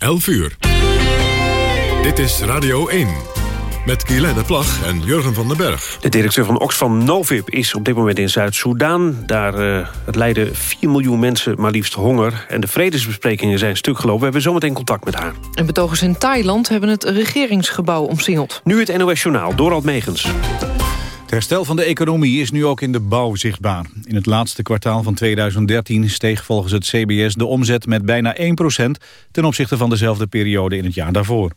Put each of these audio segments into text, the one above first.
11 uur. Dit is Radio 1. Met Guylaine Plag en Jurgen van den Berg. De directeur van Oxfam Novib is op dit moment in Zuid-Soedan. Daar uh, lijden 4 miljoen mensen maar liefst honger. En de vredesbesprekingen zijn stuk gelopen. We hebben zometeen contact met haar. En betogers in Thailand hebben het regeringsgebouw omsingeld. Nu het NOS Journaal, Dorald Megens. Het herstel van de economie is nu ook in de bouw zichtbaar. In het laatste kwartaal van 2013 steeg volgens het CBS de omzet met bijna 1% ten opzichte van dezelfde periode in het jaar daarvoor.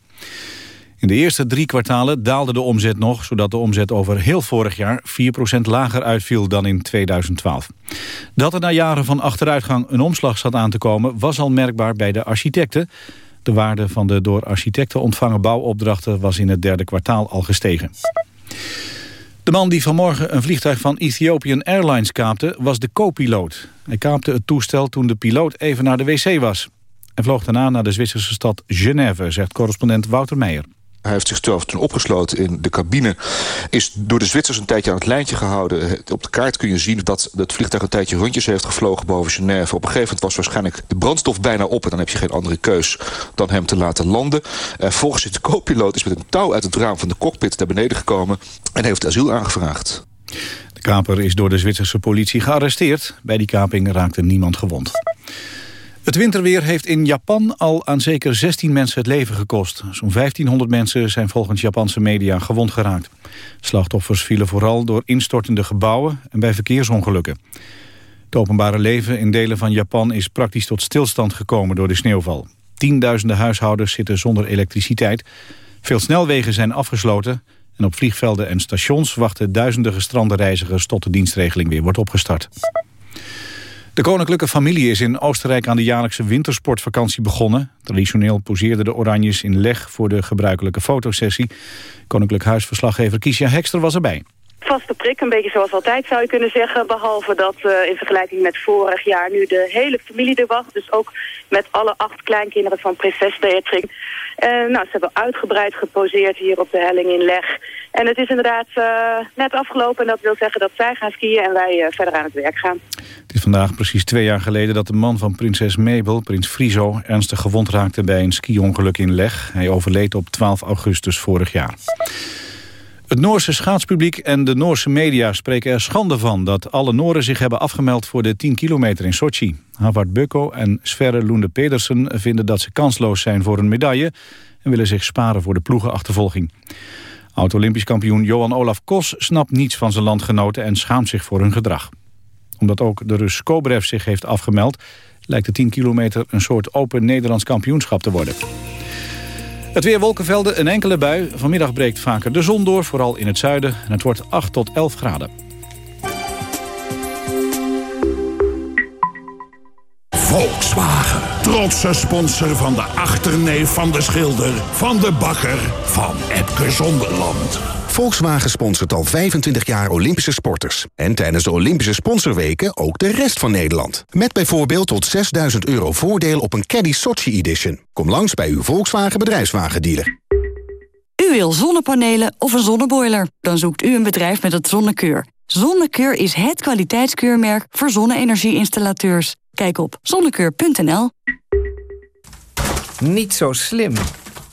In de eerste drie kwartalen daalde de omzet nog... zodat de omzet over heel vorig jaar 4% lager uitviel dan in 2012. Dat er na jaren van achteruitgang een omslag zat aan te komen... was al merkbaar bij de architecten. De waarde van de door architecten ontvangen bouwopdrachten... was in het derde kwartaal al gestegen. De man die vanmorgen een vliegtuig van Ethiopian Airlines kaapte... was de co-piloot. Hij kaapte het toestel toen de piloot even naar de wc was. en vloog daarna naar de Zwitserse stad Genève, zegt correspondent Wouter Meijer. Hij heeft zichzelf toen opgesloten in de cabine. Is door de Zwitsers een tijdje aan het lijntje gehouden. Op de kaart kun je zien dat het vliegtuig een tijdje rondjes heeft gevlogen boven Genève. Op een gegeven moment was waarschijnlijk de brandstof bijna op. En dan heb je geen andere keus dan hem te laten landen. Uh, volgens de co-piloot is met een touw uit het raam van de cockpit naar beneden gekomen. En heeft asiel aangevraagd. De kaper is door de Zwitserse politie gearresteerd. Bij die kaping raakte niemand gewond. Het winterweer heeft in Japan al aan zeker 16 mensen het leven gekost. Zo'n 1500 mensen zijn volgens Japanse media gewond geraakt. Slachtoffers vielen vooral door instortende gebouwen en bij verkeersongelukken. Het openbare leven in delen van Japan is praktisch tot stilstand gekomen door de sneeuwval. Tienduizenden huishoudens zitten zonder elektriciteit. Veel snelwegen zijn afgesloten en op vliegvelden en stations wachten duizenden gestrande reizigers tot de dienstregeling weer wordt opgestart. De koninklijke familie is in Oostenrijk aan de jaarlijkse wintersportvakantie begonnen. Traditioneel poseerden de Oranjes in leg voor de gebruikelijke fotosessie. Koninklijk Huisverslaggever Kiesja Hekster was erbij. Vaste prik, een beetje zoals altijd zou je kunnen zeggen. Behalve dat uh, in vergelijking met vorig jaar nu de hele familie er was. Dus ook met alle acht kleinkinderen van prinses Beatrix. Uh, nou, ze hebben uitgebreid geposeerd hier op de helling in Leg. En het is inderdaad uh, net afgelopen en dat wil zeggen dat zij gaan skiën en wij verder aan het werk gaan. Het is vandaag precies twee jaar geleden dat de man van prinses Mabel, prins Friso, ernstig gewond raakte bij een skiongeluk in Leg. Hij overleed op 12 augustus vorig jaar. Het Noorse schaatspubliek en de Noorse media spreken er schande van... dat alle Nooren zich hebben afgemeld voor de 10 kilometer in Sochi. Havard Bukko en Sverre Lunde Pedersen vinden dat ze kansloos zijn voor een medaille... en willen zich sparen voor de ploegenachtervolging. Oud-Olympisch kampioen Johan Olaf Kos snapt niets van zijn landgenoten... en schaamt zich voor hun gedrag. Omdat ook de Rus Kobrev zich heeft afgemeld... lijkt de 10 kilometer een soort open Nederlands kampioenschap te worden. Het weer wolkenvelden, een enkele bui. Vanmiddag breekt vaker de zon door, vooral in het zuiden. En het wordt 8 tot 11 graden. Volkswagen. Trotse sponsor van de achterneef van de schilder... van de bakker van Epke Zonderland. Volkswagen sponsort al 25 jaar Olympische sporters. En tijdens de Olympische sponsorweken ook de rest van Nederland. Met bijvoorbeeld tot 6000 euro voordeel op een Caddy Sochi Edition. Kom langs bij uw Volkswagen bedrijfswagendealer. U wil zonnepanelen of een zonneboiler? Dan zoekt u een bedrijf met het Zonnekeur. Zonnekeur is het kwaliteitskeurmerk voor zonne-energieinstallateurs. Kijk op zonnekeur.nl. Niet zo slim.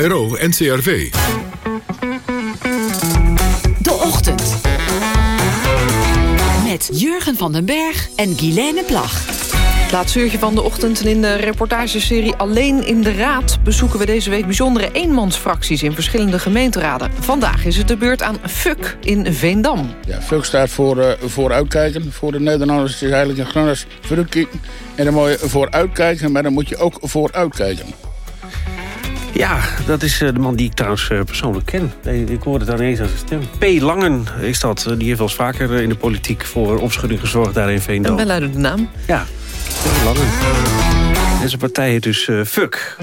KRO NCRV. De Ochtend. Met Jurgen van den Berg en Guilaine Plag. Laatste uurtje van de ochtend en in de reportageserie Alleen in de Raad... bezoeken we deze week bijzondere eenmansfracties in verschillende gemeenteraden. Vandaag is het de beurt aan FUK in Veendam. Ja, FUK staat voor uh, vooruitkijken. Voor de Nederlanders is het eigenlijk een Gronings verrukking. En dan moet je vooruitkijken, maar dan moet je ook vooruitkijken. Ja, dat is eh, de man die ik trouwens eh, persoonlijk ken. Ik hoorde het ineens als een stem. P. Langen is dat. Die heeft wel eens vaker in de politiek voor opschudding gezorgd daar in Veendam. Een beluidende naam. Ja, P. Langen. En zijn partij heet dus uh, FUK.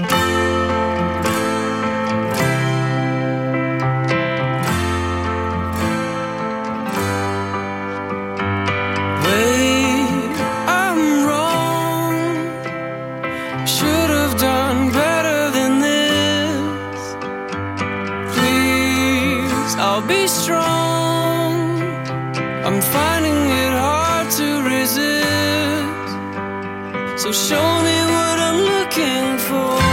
Strong. I'm finding it hard to resist. So show me what I'm looking for.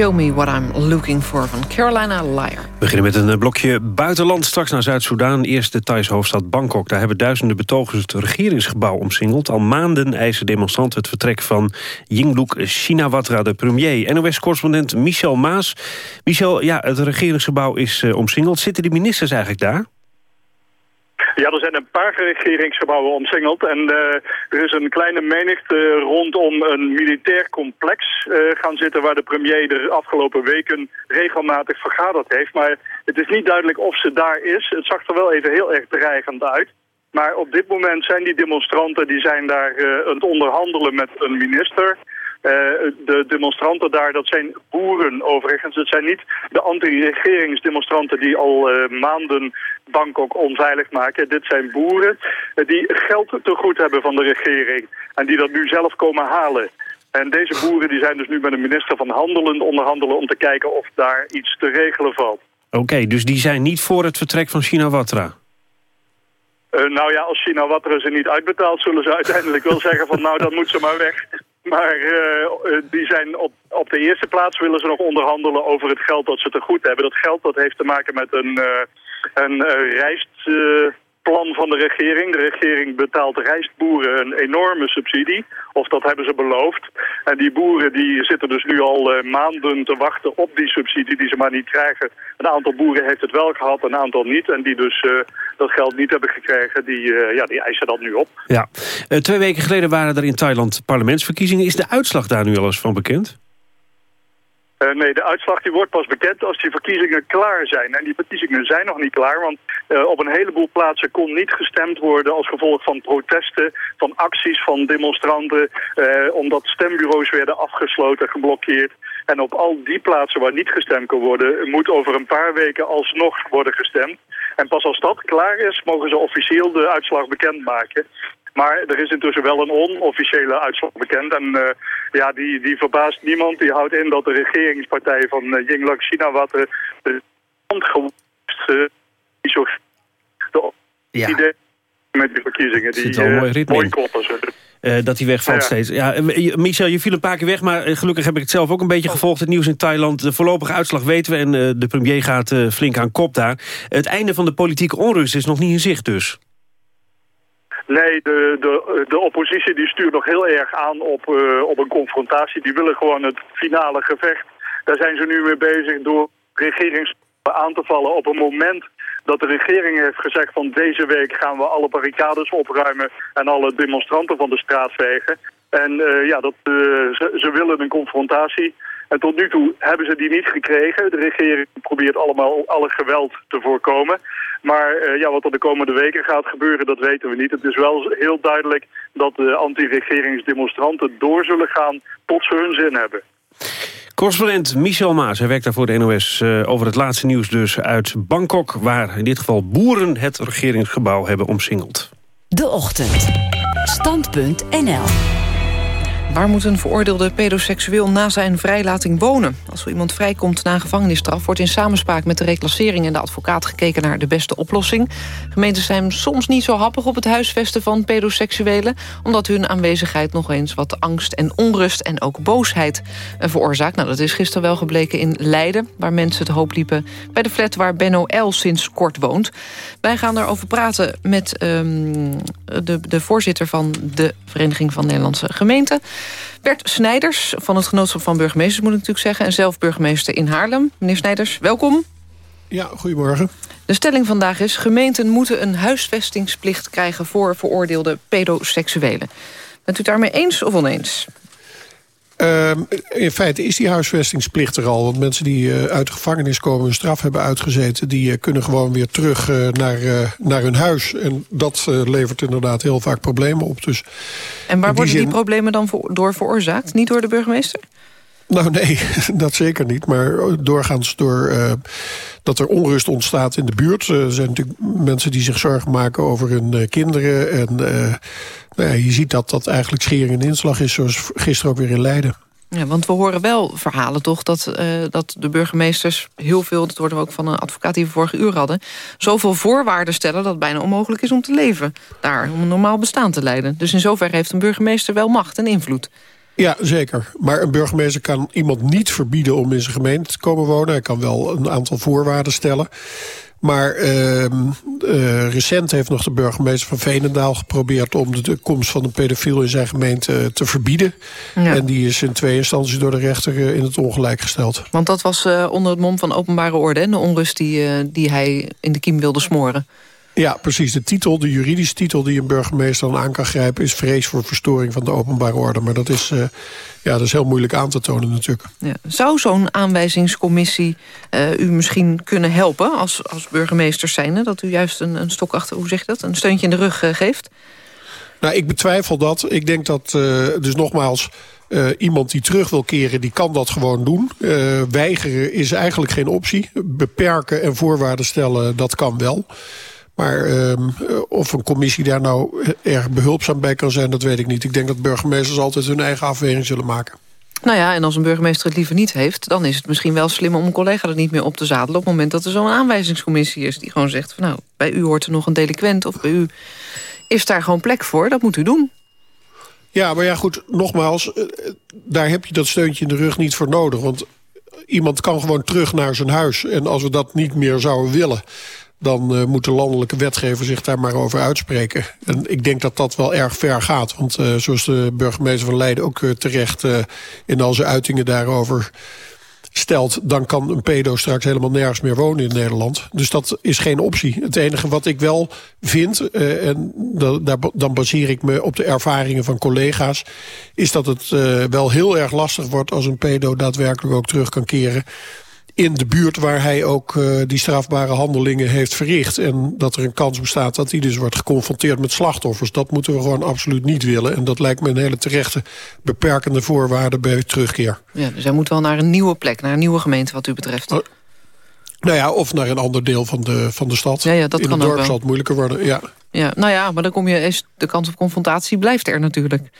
Show me what I'm looking for van Carolina Liar. We beginnen met een eh, blokje buitenland. Straks naar Zuid-Soedan. Eerst de Thaise hoofdstad Bangkok. Daar hebben duizenden betogers het regeringsgebouw omsingeld. Al maanden eisen demonstranten het vertrek van Yingluck Shinawatra, de premier. NOS-correspondent Michel Maas. Michel, ja, het regeringsgebouw is eh, omsingeld. Zitten die ministers eigenlijk daar? Ja, er zijn een paar regeringsgebouwen omsingeld en eh, er is een kleine menigte rondom een militair complex eh, gaan zitten waar de premier de afgelopen weken regelmatig vergaderd heeft. Maar het is niet duidelijk of ze daar is. Het zag er wel even heel erg dreigend uit. Maar op dit moment zijn die demonstranten die zijn daar eh, aan het onderhandelen met een minister. Eh, de demonstranten daar, dat zijn boeren overigens. Het zijn niet de anti-regeringsdemonstranten die al eh, maanden Bangkok onveilig maken. Dit zijn boeren eh, die geld te goed hebben van de regering. En die dat nu zelf komen halen. En deze boeren die zijn dus nu met de minister van Handelen onderhandelen... om te kijken of daar iets te regelen valt. Oké, dus die zijn niet voor het vertrek van Shinawatra? Eh, nou ja, als Shinawatra ze niet uitbetaalt... zullen ze uiteindelijk wel zeggen van nou, dan moet ze maar weg. Maar eh, die zijn op, op de eerste plaats willen ze nog onderhandelen over het geld dat ze te goed hebben. Dat geld dat heeft te maken met een, eh, een eh, rijst, plan van de regering. De regering betaalt rijstboeren een enorme subsidie. Of dat hebben ze beloofd. En die boeren die zitten dus nu al uh, maanden te wachten op die subsidie die ze maar niet krijgen. Een aantal boeren heeft het wel gehad, een aantal niet. En die dus uh, dat geld niet hebben gekregen, die, uh, ja, die eisen dat nu op. Ja. twee weken geleden waren er in Thailand parlementsverkiezingen. Is de uitslag daar nu al eens van bekend? Uh, nee, de uitslag die wordt pas bekend als die verkiezingen klaar zijn. En die verkiezingen zijn nog niet klaar, want uh, op een heleboel plaatsen kon niet gestemd worden als gevolg van protesten, van acties van demonstranten, uh, omdat stembureaus werden afgesloten, geblokkeerd. En op al die plaatsen waar niet gestemd kan worden, moet over een paar weken alsnog worden gestemd. En pas als dat klaar is, mogen ze officieel de uitslag bekendmaken. Maar er is intussen wel een onofficiële uitslag bekend. En uh, ja, die, die verbaast niemand. Die houdt in dat de regeringspartij van uh, Yingluck Shinawatra de land gewoest de ja. idee met die verkiezingen. Die al mooi ritme. Uh, dat hij wegvalt Ja. steeds. Ja, eh, Michel, je viel een paar keer weg, maar eh, gelukkig heb ik het zelf ook een beetje gevolgd. Het nieuws in Thailand. De voorlopige uitslag weten we en eh, de premier gaat eh, flink aan kop daar. Het einde van de politieke onrust is nog niet in zicht dus. Nee, de, de, de oppositie die stuurt nog heel erg aan op, uh, op een confrontatie. Die willen gewoon het finale gevecht. Daar zijn ze nu mee bezig door regerings aan te vallen op een moment dat de regering heeft gezegd van deze week gaan we alle barricades opruimen en alle demonstranten van de straat vegen. En uh, ja, dat, uh, ze, ze willen een confrontatie. En tot nu toe hebben ze die niet gekregen. De regering probeert allemaal alle geweld te voorkomen. Maar uh, ja, wat er de komende weken gaat gebeuren, dat weten we niet. Het is wel heel duidelijk dat de anti-regeringsdemonstranten door zullen gaan tot ze hun zin hebben. Correspondent Michel Maas, hij werkt daar voor de NOS uh, over het laatste nieuws dus uit Bangkok... waar in dit geval boeren het regeringsgebouw hebben omsingeld. De Ochtend. Stand.nl Waar moet een veroordeelde pedoseksueel na zijn vrijlating wonen? Als er iemand vrijkomt na gevangenisstraf... wordt in samenspraak met de reclassering en de advocaat gekeken naar de beste oplossing. Gemeenten zijn soms niet zo happig op het huisvesten van pedoseksuelen... omdat hun aanwezigheid nog eens wat angst en onrust en ook boosheid veroorzaakt. Nou, dat is gisteren wel gebleken in Leiden... waar mensen het hoop liepen bij de flat waar Benno L. sinds kort woont. Wij gaan daarover praten met um, de, de voorzitter van de Vereniging van Nederlandse Gemeenten... Bert Snijders van het Genootschap van Burgemeesters, moet ik natuurlijk zeggen... en zelf burgemeester in Haarlem. Meneer Snijders, welkom. Ja, goedemorgen. De stelling vandaag is... gemeenten moeten een huisvestingsplicht krijgen... voor veroordeelde pedoseksuelen. Bent u het daarmee eens of oneens? Uh, in feite is die huisvestingsplicht er al. Want mensen die uh, uit de gevangenis komen... hun straf hebben uitgezeten... die uh, kunnen gewoon weer terug uh, naar, naar hun huis. En dat levert inderdaad heel vaak problemen op. Dus en waar worden die, problemen dan voor, door veroorzaakt? Niet door de burgemeester? Nou nee, dat zeker niet. Maar doorgaans door uh, dat er onrust ontstaat in de buurt. Er zijn natuurlijk mensen die zich zorgen maken over hun uh, kinderen. En nou ja, je ziet dat dat eigenlijk schering en inslag is... zoals gisteren ook weer in Leiden. Ja, want we horen wel verhalen toch dat, dat de burgemeesters heel veel... dat hoorden we ook van een advocaat die we vorige uur hadden... zoveel voorwaarden stellen dat het bijna onmogelijk is om te leven. Daar, om een normaal bestaan te leiden. Dus in zoverre heeft een burgemeester wel macht en invloed. Ja, zeker. Maar een burgemeester kan iemand niet verbieden om in zijn gemeente te komen wonen. Hij kan wel een aantal voorwaarden stellen. Maar uh, uh, recent heeft nog de burgemeester van Veenendaal geprobeerd... om de, de komst van een pedofiel in zijn gemeente te verbieden. Ja. En die is in twee instanties door de rechter uh, in het ongelijk gesteld. Want dat was uh, onder het mom van openbare orde... en de onrust die, die hij in de kiem wilde smoren. Ja, precies. De titel, de juridische titel die een burgemeester dan aan kan grijpen... is vrees voor verstoring van de openbare orde. Maar dat is, uh, ja, dat is heel moeilijk aan te tonen natuurlijk. Ja. Zou zo'n aanwijzingscommissie uh, u misschien kunnen helpen als, als burgemeester zijnde? Dat u juist een, een stok achter, hoe zeg je dat, een steuntje in de rug uh, geeft? Nou, ik betwijfel dat. Ik denk dat, dus nogmaals... Uh, iemand die terug wil keren, die kan dat gewoon doen. Uh, weigeren is eigenlijk geen optie. Beperken en voorwaarden stellen, dat kan wel. Maar uh, of een commissie daar nou erg behulpzaam bij kan zijn, dat weet ik niet. Ik denk dat burgemeesters altijd hun eigen afweging zullen maken. Nou ja, en als een burgemeester het liever niet heeft... dan is het misschien wel slim om een collega er niet meer op te zadelen... op het moment dat er zo'n aanwijzingscommissie is... die gewoon zegt van nou, bij u hoort er nog een delinquent... of bij u is daar gewoon plek voor, dat moet u doen. Ja, maar ja goed, nogmaals, daar heb je dat steuntje in de rug niet voor nodig. Want iemand kan gewoon terug naar zijn huis. En als we dat niet meer zouden willen dan uh, moet de landelijke wetgever zich daar maar over uitspreken. En ik denk dat dat wel erg ver gaat. Want uh, zoals de burgemeester van Leiden ook uh, terecht in al zijn uitingen daarover stelt... dan kan een pedo straks helemaal nergens meer wonen in Nederland. Dus dat is geen optie. Het enige wat ik wel vind, en daar, dan baseer ik me op de ervaringen van collega's... is dat het wel heel erg lastig wordt als een pedo daadwerkelijk ook terug kan keren in de buurt waar hij ook uh, die strafbare handelingen heeft verricht. En dat er een kans bestaat dat hij dus wordt geconfronteerd met slachtoffers. Dat moeten we gewoon absoluut niet willen. En dat lijkt me een hele terechte beperkende voorwaarde bij terugkeer. Ja, dus hij moet wel naar een nieuwe plek, naar een nieuwe gemeente wat u betreft. Uh, nou ja, of naar een ander deel van de, van de stad. Ja, ja, dat in kan het dorp zal het moeilijker worden, ja. Ja, nou ja, maar dan kom je, is de kans op confrontatie blijft er natuurlijk.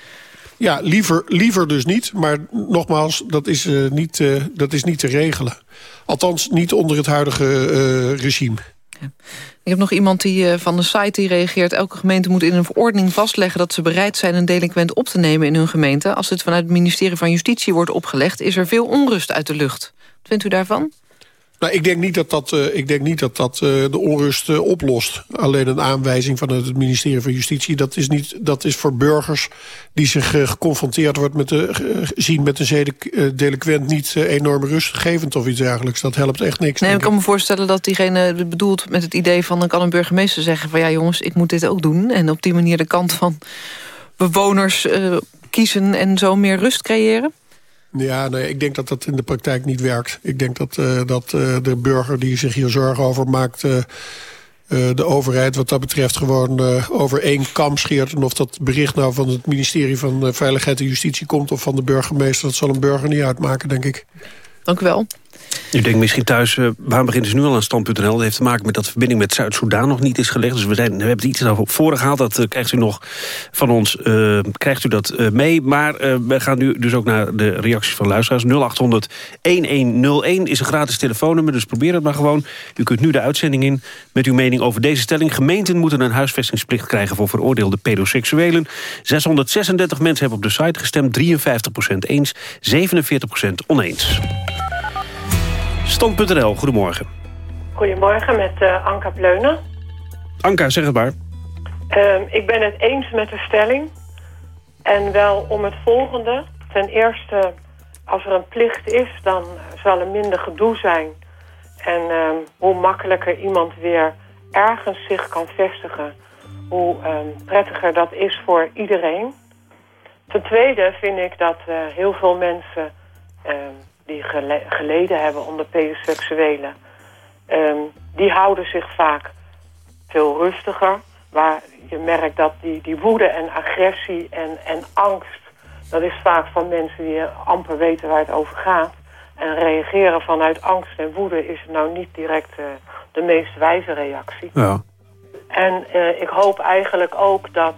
Ja, liever, liever dus niet. Maar nogmaals, dat is, uh, niet, uh, dat is niet te regelen. Althans, niet onder het huidige uh, regime. Ja. Ik heb nog iemand die van de site die reageert... elke gemeente moet in een verordening vastleggen... dat ze bereid zijn een delinquent op te nemen in hun gemeente. Als dit vanuit het ministerie van Justitie wordt opgelegd... is er veel onrust uit de lucht. Wat vindt u daarvan? Nou, ik denk niet dat dat, uh, ik denk niet dat, dat uh, de onrust uh, oplost. Alleen een aanwijzing vanuit het ministerie van Justitie... dat is, niet, dat is voor burgers die zich geconfronteerd wordt met de, zien met een zedelijk niet enorm rustgevend of iets dergelijks. Dat helpt echt niks. Nee, ik kan me voorstellen dat diegene bedoelt met het idee van... dan kan een burgemeester zeggen van ja jongens, ik moet dit ook doen. En op die manier de kant van bewoners kiezen en zo meer rust creëren. Ja, nee, ik denk dat dat in de praktijk niet werkt. Ik denk dat, uh, dat uh, de burger die zich hier zorgen over maakt... Uh, de overheid wat dat betreft gewoon over één kam scheert. En of dat bericht nou van het ministerie van Veiligheid en Justitie komt... of van de burgemeester, dat zal een burger niet uitmaken, denk ik. Dank u wel. U denkt misschien thuis, uh, waarom beginnen ze nu al aan stand.nl? Dat heeft te maken met dat de verbinding met Zuid-Soedan nog niet is gelegd. Dus we, zijn, we hebben iets over voren gehaald. Dat uh, krijgt u nog van ons uh, krijgt u dat mee. Maar we gaan nu dus ook naar de reacties van luisteraars. 0800-1101 is een gratis telefoonnummer, dus probeer het maar gewoon. U kunt nu de uitzending in met uw mening over deze stelling. Gemeenten moeten een huisvestingsplicht krijgen voor veroordeelde pedoseksuelen. 636 mensen hebben op de site gestemd. 53% eens, 47% oneens. Stand.nl, goedemorgen. Goedemorgen, met uh, Anka Pleunen. Anka, zeg het maar. Uh, ik ben het eens met de stelling. En wel om het volgende. Ten eerste, als er een plicht is, dan zal er minder gedoe zijn. En uh, hoe makkelijker iemand weer ergens zich kan vestigen... hoe ehm, prettiger dat is voor iedereen. Ten tweede vind ik dat uh, heel veel mensen die gele geleden hebben onder pedoseksuelen... Um, die houden zich vaak veel rustiger. Waar je merkt dat die, die woede en agressie en, en angst... dat is vaak van mensen die amper weten waar het over gaat. En reageren vanuit angst en woede is nou niet direct uh, de meest wijze reactie. Ja. En uh, ik hoop eigenlijk ook dat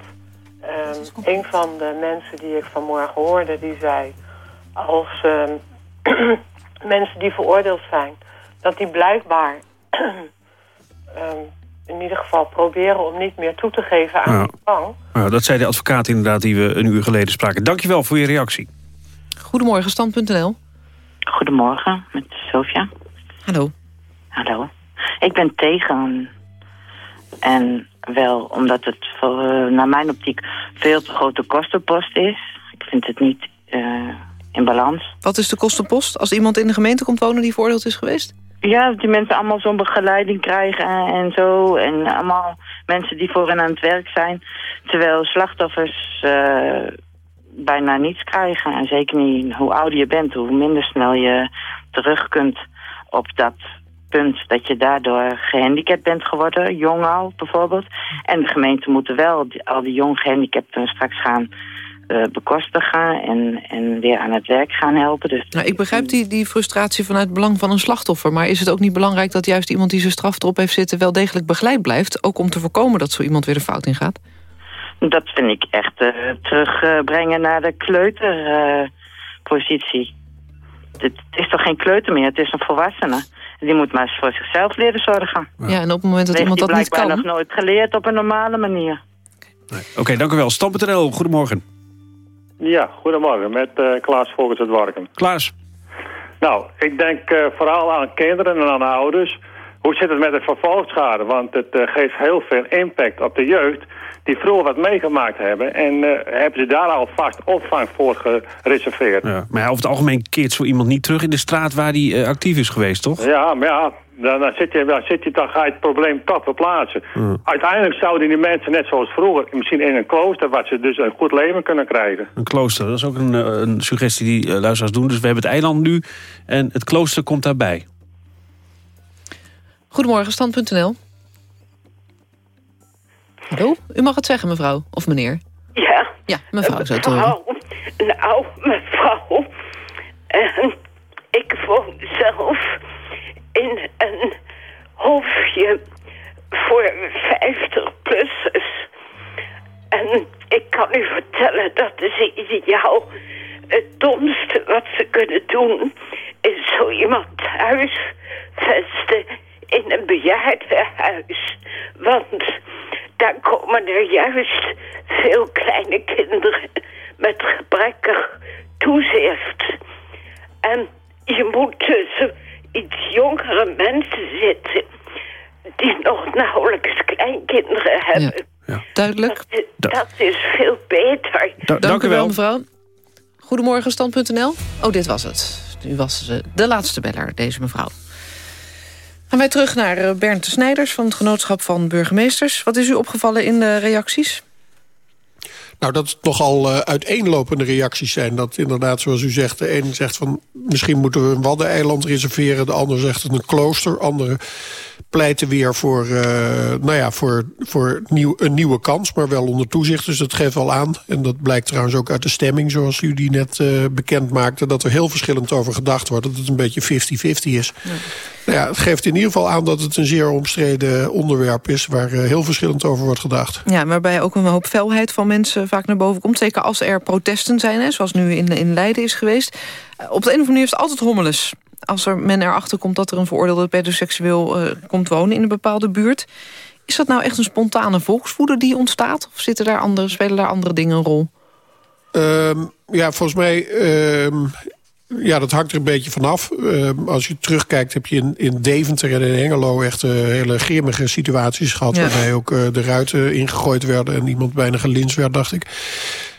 um, een van de mensen die ik vanmorgen hoorde... die zei, als... Um, mensen die veroordeeld zijn... dat die blijkbaar um, in ieder geval proberen om niet meer toe te geven aan. Nou, dat zei de advocaat inderdaad die we een uur geleden spraken. Dankjewel voor je reactie. Goedemorgen, stand.nl. Goedemorgen, met Sofia. Hallo. Hallo. Ik ben tegen. En wel omdat het voor, uh, naar mijn optiek veel te grote kostenpost is. Ik vind het niet uh, in balans. Wat is de kostenpost als iemand in de gemeente komt wonen die veroordeeld is geweest? Ja, dat die mensen allemaal zo'n begeleiding krijgen en, zo. En allemaal mensen die voor hen aan het werk zijn. Terwijl slachtoffers uh, bijna niets krijgen. En zeker niet hoe ouder je bent, hoe minder snel je terug kunt op dat punt dat je daardoor gehandicapt bent geworden, jong al bijvoorbeeld. En de gemeente moeten wel al die jong gehandicapten straks gaan uh, bekostigen en, en weer aan het werk gaan helpen. Dus nou, ik begrijp die, die frustratie vanuit het belang van een slachtoffer. Maar is het ook niet belangrijk dat juist iemand die zijn straf erop heeft zitten... wel degelijk begeleid blijft? Ook om te voorkomen dat zo iemand weer de fout in gaat? Dat vind ik echt uh, terugbrengen naar de kleuterpositie. Uh, het is toch geen kleuter meer, het is een volwassene. Die moet maar eens voor zichzelf leren zorgen. Ja, ja en op het moment dat iemand dat niet kan... nog nooit geleerd op een normale manier. Nee. Oké, okay, dank u wel. Stam.nl, goedemorgen. Ja, goedemorgen. Met uh, Klaas Vogels uit Warken. Klaas. Nou, ik denk uh, vooral aan kinderen en aan ouders. hoe zit het met de vervolgschade? Want het eh, geeft heel veel impact op de jeugd die vroeger wat meegemaakt hebben. En eh, hebben ze daar al vast opvang voor gereserveerd. Ja, maar over het algemeen keert zo iemand niet terug in de straat waar hij eh, actief is geweest, toch? Ja, maar ja, dan, dan, zit je, dan, zit je, dan ga je het probleem toch verplaatsen. Uiteindelijk zouden die mensen net zoals vroeger... misschien in een klooster, waar ze dus een goed leven kunnen krijgen. Een klooster, dat is ook een, eh, een suggestie die uh, luisteraars doen. Dus we hebben het eiland nu en het klooster komt daarbij. Goedemorgen, stand.nl. Hallo, u mag het zeggen, mevrouw. Of meneer. Ja. Ja, mevrouw, zo mevrouw. Nou, mevrouw. Uh, ik woon zelf in een hofje voor 50-plussers. En ik kan u vertellen, dat is ideaal. Het domste wat ze kunnen doen... is zo iemand huisvesten in een bejaardenhuis. Want daar komen er juist veel kleine kinderen met gebrekkig toezicht. En je moet tussen iets jongere mensen zitten die nog nauwelijks kleinkinderen hebben. Ja, ja. Duidelijk. Dat, dat, is veel beter. Da dank, u wel, mevrouw. Goedemorgen, stand.nl. Oh, dit was het. U was de laatste beller, deze mevrouw. Gaan wij terug naar Bernd de Snijders van het Genootschap van Burgemeesters. Wat is u opgevallen in de reacties? Nou, dat het nogal uh, uiteenlopende reacties zijn. Dat inderdaad, zoals u zegt, de een zegt van... misschien moeten we een waddeneiland reserveren. De ander zegt het een klooster. Andere pleiten weer voor, uh, nou ja, voor, voor nieuw, een nieuwe kans, maar wel onder toezicht. Dus dat geeft wel aan. En dat blijkt trouwens ook uit de stemming, zoals u die net uh, bekend maakte... dat er heel verschillend over gedacht wordt. Dat het een beetje 50-50 is. Ja. Nou ja, het geeft in ieder geval aan dat het een zeer omstreden onderwerp is... waar uh, heel verschillend over wordt gedacht. Ja, waarbij ook een hoop felheid van mensen vaak naar boven komt. Zeker als er protesten zijn, hè, zoals nu in, in Leiden is geweest. Op de een of andere manier is het altijd hommeles als er men erachter komt dat er een veroordeelde pedoseksueel uh, komt wonen in een bepaalde buurt. Is dat nou echt een spontane volkswoede die ontstaat? Of zitten daar andere, spelen daar andere dingen een rol? Um, ja, volgens mij... Um, ja, dat hangt er een beetje vanaf. Uh, als je terugkijkt heb je in, in Deventer en in Hengelo... echt uh, hele grimmige situaties gehad... Ja. waarbij ook uh, de ruiten ingegooid werden... en iemand bijna gelins werd, dacht ik.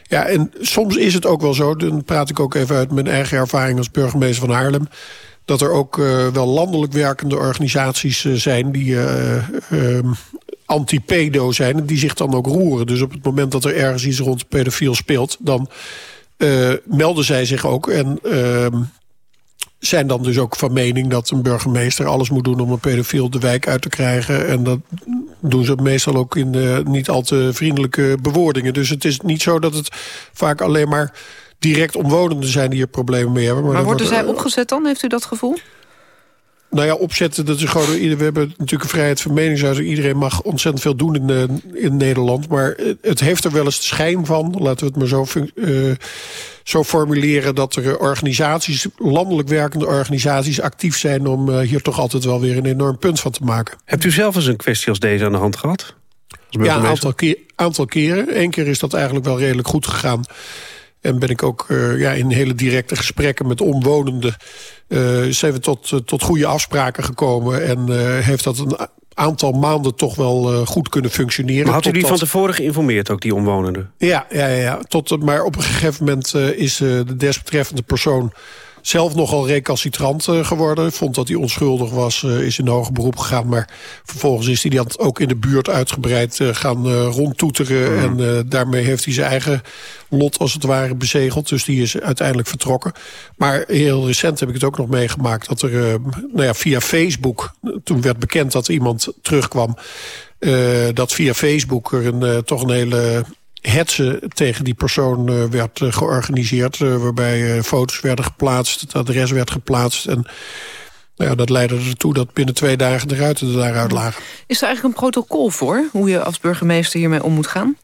Ja, en soms is het ook wel zo... dan praat ik ook even uit mijn eigen ervaring als burgemeester van Haarlem dat er ook uh, wel landelijk werkende organisaties uh, zijn... die uh, anti-pedo zijn en die zich dan ook roeren. Dus op het moment dat er ergens iets rond pedofiel speelt... dan melden zij zich ook en ehm, zijn dan dus ook van mening... dat een burgemeester alles moet doen om een pedofiel de wijk uit te krijgen. En dat doen ze meestal ook in niet al te vriendelijke bewoordingen. Dus het is niet zo dat het vaak alleen maar direct omwonenden zijn die hier problemen mee hebben. Maar, maar worden zij opgezet dan? Heeft u dat gevoel? Nou ja, opzetten, dat is gewoon... We hebben natuurlijk een vrijheid van meningsuiting. Iedereen mag ontzettend veel doen in, de, in Nederland. Maar het heeft er wel eens de schijn van, laten we het maar zo, uh, zo formuleren... dat er organisaties, landelijk werkende organisaties actief zijn... om uh, hier toch altijd wel weer een enorm punt van te maken. Hebt u zelf eens een kwestie als deze aan de hand gehad? Ja, een aantal, keer, aantal keren. Eén keer is dat eigenlijk wel redelijk goed gegaan. En ben ik ook uh, ja, in hele directe gesprekken met omwonenden... Uh, zijn we tot, uh, tot goede afspraken gekomen. En heeft dat een aantal maanden toch wel goed kunnen functioneren. Maar had u die van tevoren geïnformeerd, ook die omwonenden? Ja, ja, ja. Tot, maar op een gegeven moment is de desbetreffende persoon zelf nogal recalcitrant uh, geworden. Vond dat hij onschuldig was, uh, is in hoger beroep gegaan. Maar vervolgens is hij dat ook in de buurt uitgebreid uh, gaan rondtoeteren. Mm. En daarmee heeft hij zijn eigen lot als het ware bezegeld. Dus die is uiteindelijk vertrokken. Maar heel recent heb ik het ook nog meegemaakt... dat er nou ja, via Facebook, toen werd bekend dat iemand terugkwam... dat via Facebook er een, toch een hele hetze tegen die persoon uh, werd uh, georganiseerd. Uh, waarbij foto's werden geplaatst, het adres werd geplaatst. En nou ja, dat leidde ertoe dat binnen twee dagen de ruiten daaruit lagen. Is er eigenlijk een protocol voor hoe je als burgemeester hiermee om moet gaan?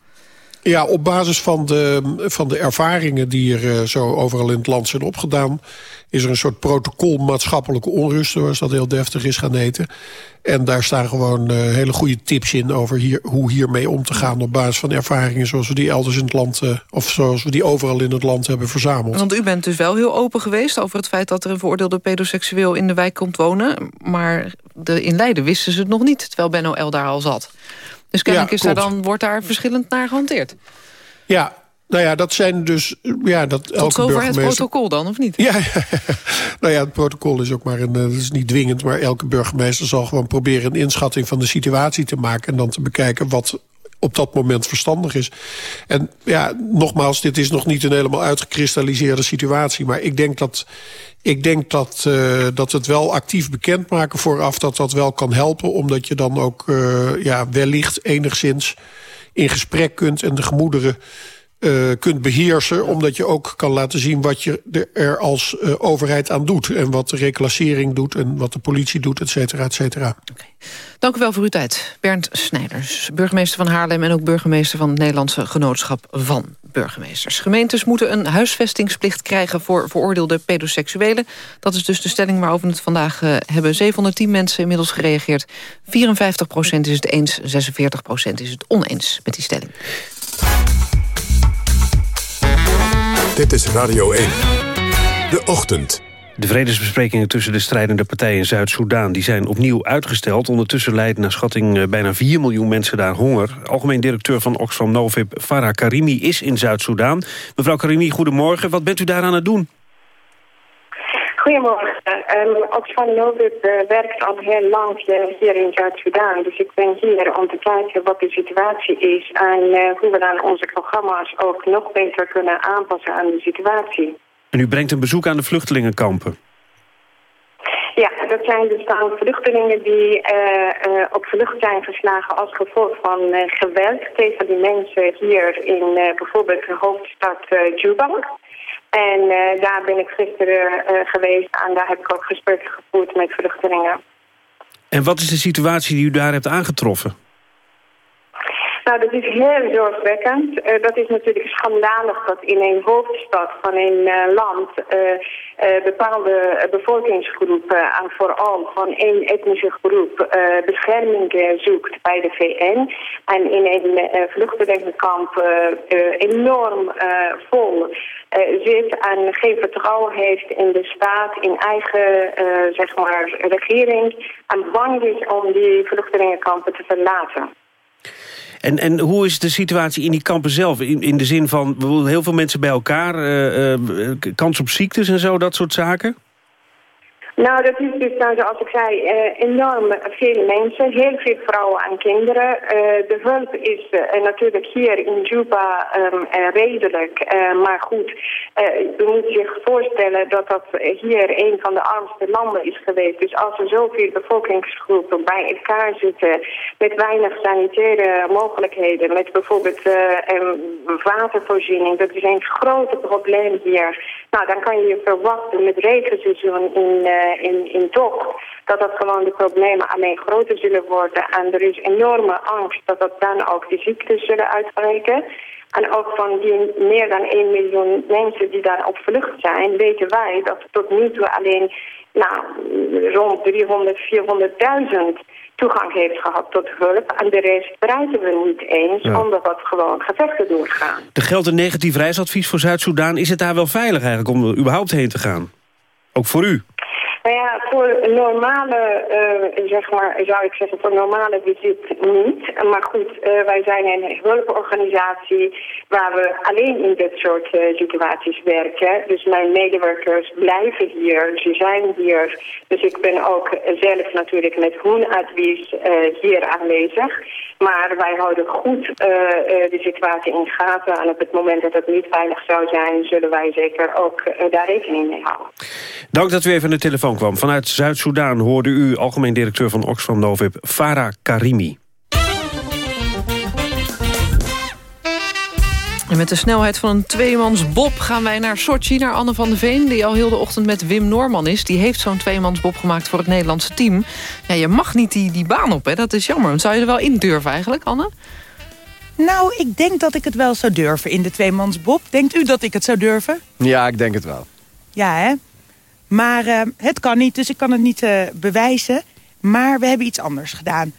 Ja, op basis van de, van de ervaringen die er uh, zo overal in het land zijn opgedaan... is er een soort protocol maatschappelijke onrust, zoals dat heel deftig is gaan heten. En daar staan gewoon uh, hele goede tips in over hier, hoe hiermee om te gaan... op basis van ervaringen zoals we die elders in het land... Uh, of zoals we die overal in het land hebben verzameld. Want u bent dus wel heel open geweest over het feit... dat er een veroordeelde pedoseksueel in de wijk komt wonen. Maar de, in Leiden wisten ze het nog niet, terwijl Benno L daar al zat. Dus kennelijk Ja, is daar dan, wordt daar verschillend naar gehanteerd. Ja, nou ja, dat zijn dus... Ja, dat Tot elke zover het burgemeester... protocol dan, of niet? Ja, ja, nou ja, het protocol is ook maar een... eh, Dat is niet dwingend, maar elke burgemeester zal gewoon proberen... een inschatting van de situatie te maken... en dan te bekijken wat op dat moment verstandig is. En ja, nogmaals, dit is nog niet een helemaal uitgekristalliseerde situatie... maar ik denk dat, ik denk dat, eh, dat het wel actief bekendmaken vooraf... dat dat wel kan helpen, omdat je dan ook eh, ja, wellicht enigszins in gesprek kunt... en de gemoederen eh, kunt beheersen. Omdat je ook kan laten zien wat je er als eh, overheid aan doet. En wat de reclassering doet en wat de politie doet, et cetera, et cetera. Dank u wel voor uw tijd. Bernd Snijders, burgemeester van Haarlem... en ook burgemeester van het Nederlandse Genootschap van Burgemeesters. Gemeentes moeten een huisvestingsplicht krijgen... voor veroordeelde pedoseksuelen. Dat is dus de stelling waarover we het vandaag eh, hebben. 710 mensen inmiddels gereageerd. 54% is het eens, 46% is het oneens met die stelling. Dit is Radio 1. De Ochtend. De vredesbesprekingen tussen de strijdende partijen in Zuid-Soedan... die zijn opnieuw uitgesteld. Ondertussen lijden naar schatting eh, bijna 4 miljoen mensen daar honger. Algemeen directeur van Oxfam Novib, Farah Karimi, is in Zuid-Soedan. Mevrouw Karimi, goedemorgen. Wat bent u daar aan het doen? Goedemorgen. Um, Oxfam Novib uh, werkt al heel lang hier, hier in Zuid-Soedan. Dus ik ben hier om te kijken wat de situatie is... en uh, hoe we dan onze programma's ook nog beter kunnen aanpassen aan de situatie. En u brengt een bezoek aan de vluchtelingenkampen. Ja, dat zijn dus dan vluchtelingen die uh, uh, op vlucht zijn geslagen als gevolg van uh, geweld tegen die mensen hier in bijvoorbeeld de hoofdstad Juba. En uh, daar ben ik gisteren uh, geweest en daar heb ik ook gesprekken gevoerd met vluchtelingen. En wat is de situatie die u daar hebt aangetroffen? Nou, dat is heel zorgwekkend. Uh, dat is natuurlijk schandalig dat in een hoofdstad van een land bepaalde bevolkingsgroepen en vooral van één etnische groep bescherming zoekt bij de VN. En in een vluchtelingenkamp enorm vol zit en geen vertrouwen heeft in de staat, in eigen zeg maar, regering en bang is om die vluchtelingenkampen te verlaten. En, en hoe is de situatie in die kampen zelf? In, in de zin van heel veel mensen bij elkaar, uh, kans op ziektes en zo, dat soort zaken? Nou, dat is dus, nou, zoals ik zei, uh, enorm veel mensen, heel veel vrouwen en kinderen. Uh, de hulp is uh, natuurlijk hier in Juba um, redelijk, maar goed, u moet zich voorstellen dat dat hier een van de armste landen is geweest. Dus als er zoveel bevolkingsgroepen bij elkaar zitten met weinig sanitaire mogelijkheden, met bijvoorbeeld um, watervoorziening, dat is een groot probleem hier. Nou, dan kan je je verwachten met regenseizoen in in, in Dok, dat dat gewoon de problemen alleen groter zullen worden. En er is enorme angst dat dat dan ook de ziektes zullen uitbreken. En ook van die meer dan 1 miljoen mensen die daar op vlucht zijn, weten wij dat tot nu toe alleen nou, rond 300, 400.000 toegang heeft gehad tot hulp. En de rest bereiken we niet eens, ja. omdat dat gewoon gevechten doorgaan. Er geldt een negatief reisadvies voor Zuid-Soedan. Is het daar wel veilig eigenlijk om er überhaupt heen te gaan? Ook voor u? Nou ja, voor normale, uh, zeg maar, zou ik zeggen, voor normale visit niet. Maar goed, uh, wij zijn een hulporganisatie waar we alleen in dit soort uh, situaties werken. Dus mijn medewerkers blijven hier, ze zijn hier. Dus ik ben ook zelf natuurlijk met hun advies hier aanwezig. Maar wij houden goed de situatie in gaten. En op het moment dat het niet veilig zou zijn, zullen wij zeker ook daar rekening mee houden. Dank dat u even de telefoon kwam. Vanuit Zuid-Soedan hoorde u algemeen directeur van Oxfam Novib, Farah Karimi. En met de snelheid van een tweemansbob gaan wij naar Sochi, naar Anne van der Veen... die al heel de ochtend met Wim Norman is. Die heeft zo'n tweemansbob gemaakt voor het Nederlandse team. Ja, je mag niet die, die baan op, hè? dat is jammer. Zou je er wel in durven eigenlijk, Anne? Nou, ik denk dat ik het wel zou durven in de tweemansbob. Denkt u dat ik het zou durven? Ja, ik denk het wel. Ja, hè? Maar uh, het kan niet, dus ik kan het niet uh, bewijzen. Maar we hebben iets anders gedaan.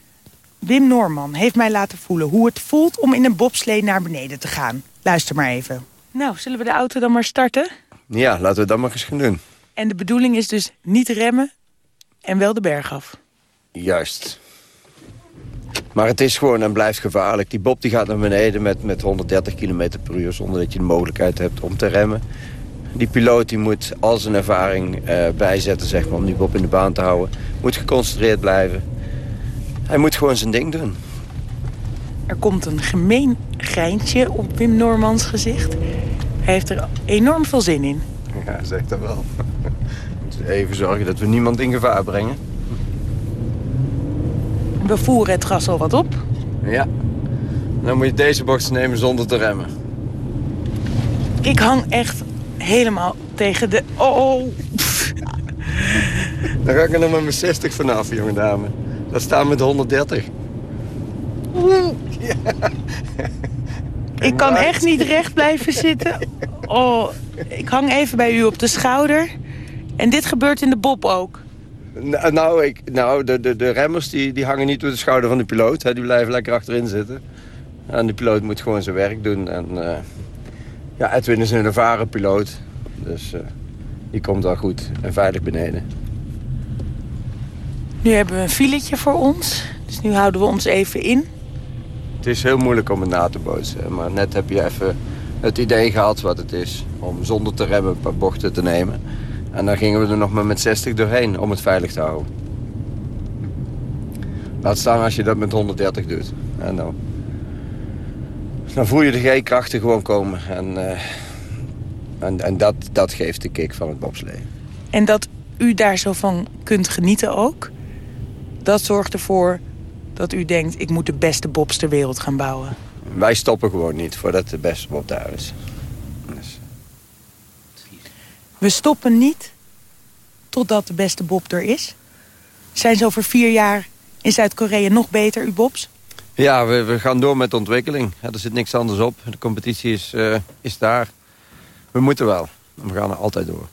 Wim Norman heeft mij laten voelen hoe het voelt om in een bobslee naar beneden te gaan. Luister maar even. Nou, zullen we de auto dan maar starten? Ja, laten we dat maar eens gaan doen. En de bedoeling is dus niet remmen en wel de berg af. Juist. Maar het is gewoon en blijft gevaarlijk. Die bob die gaat naar beneden met, met 130 km per uur... zonder dat je de mogelijkheid hebt om te remmen. Die piloot die moet al zijn ervaring uh, bijzetten zeg maar, om die bob in de baan te houden. Moet geconcentreerd blijven. Hij moet gewoon zijn ding doen. Er komt een gemeen geintje op Wim Normans gezicht. Hij heeft er enorm veel zin in. Ja, zeg dat wel. Even zorgen dat we niemand in gevaar brengen. We voeren het gas al wat op. Ja. Dan moet je deze bocht nemen zonder te remmen. Ik hang echt helemaal tegen de... Oh! Dan ga ik er nog met mijn 60 vanaf, jonge dame. Dat staat met 130. Ja. Ik kan echt niet recht blijven zitten. Oh, ik hang even bij u op de schouder. En dit gebeurt in de bob ook. Nou, ik, nou de, de, de remmers die, die hangen niet op de schouder van de piloot. Hè. Die blijven lekker achterin zitten. En de piloot moet gewoon zijn werk doen. En uh, ja, Edwin is een ervaren piloot. Dus uh, die komt wel goed en veilig beneden. Nu hebben we een filetje voor ons. Dus nu houden we ons even in. Het is heel moeilijk om het na te bootsen. Maar net heb je even het idee gehad wat het is. Om zonder te remmen een paar bochten te nemen. En dan gingen we er nog maar met 60 doorheen om het veilig te houden. Laat staan als je dat met 130 doet. En dan, dan voel je de G-krachten gewoon komen. En, uh, en, en dat, dat geeft de kick van het bobslee. En dat u daar zo van kunt genieten ook... dat zorgt ervoor dat u denkt... ik moet de beste bobs ter wereld gaan bouwen. Wij stoppen gewoon niet voordat de beste bob daar is. We stoppen niet totdat de beste bob er is. Zijn ze over vier jaar in Zuid-Korea nog beter, uw bobs? Ja, we, we, gaan door met de ontwikkeling. Er zit niks anders op. De competitie is, uh, is daar. We moeten wel. We gaan er altijd door.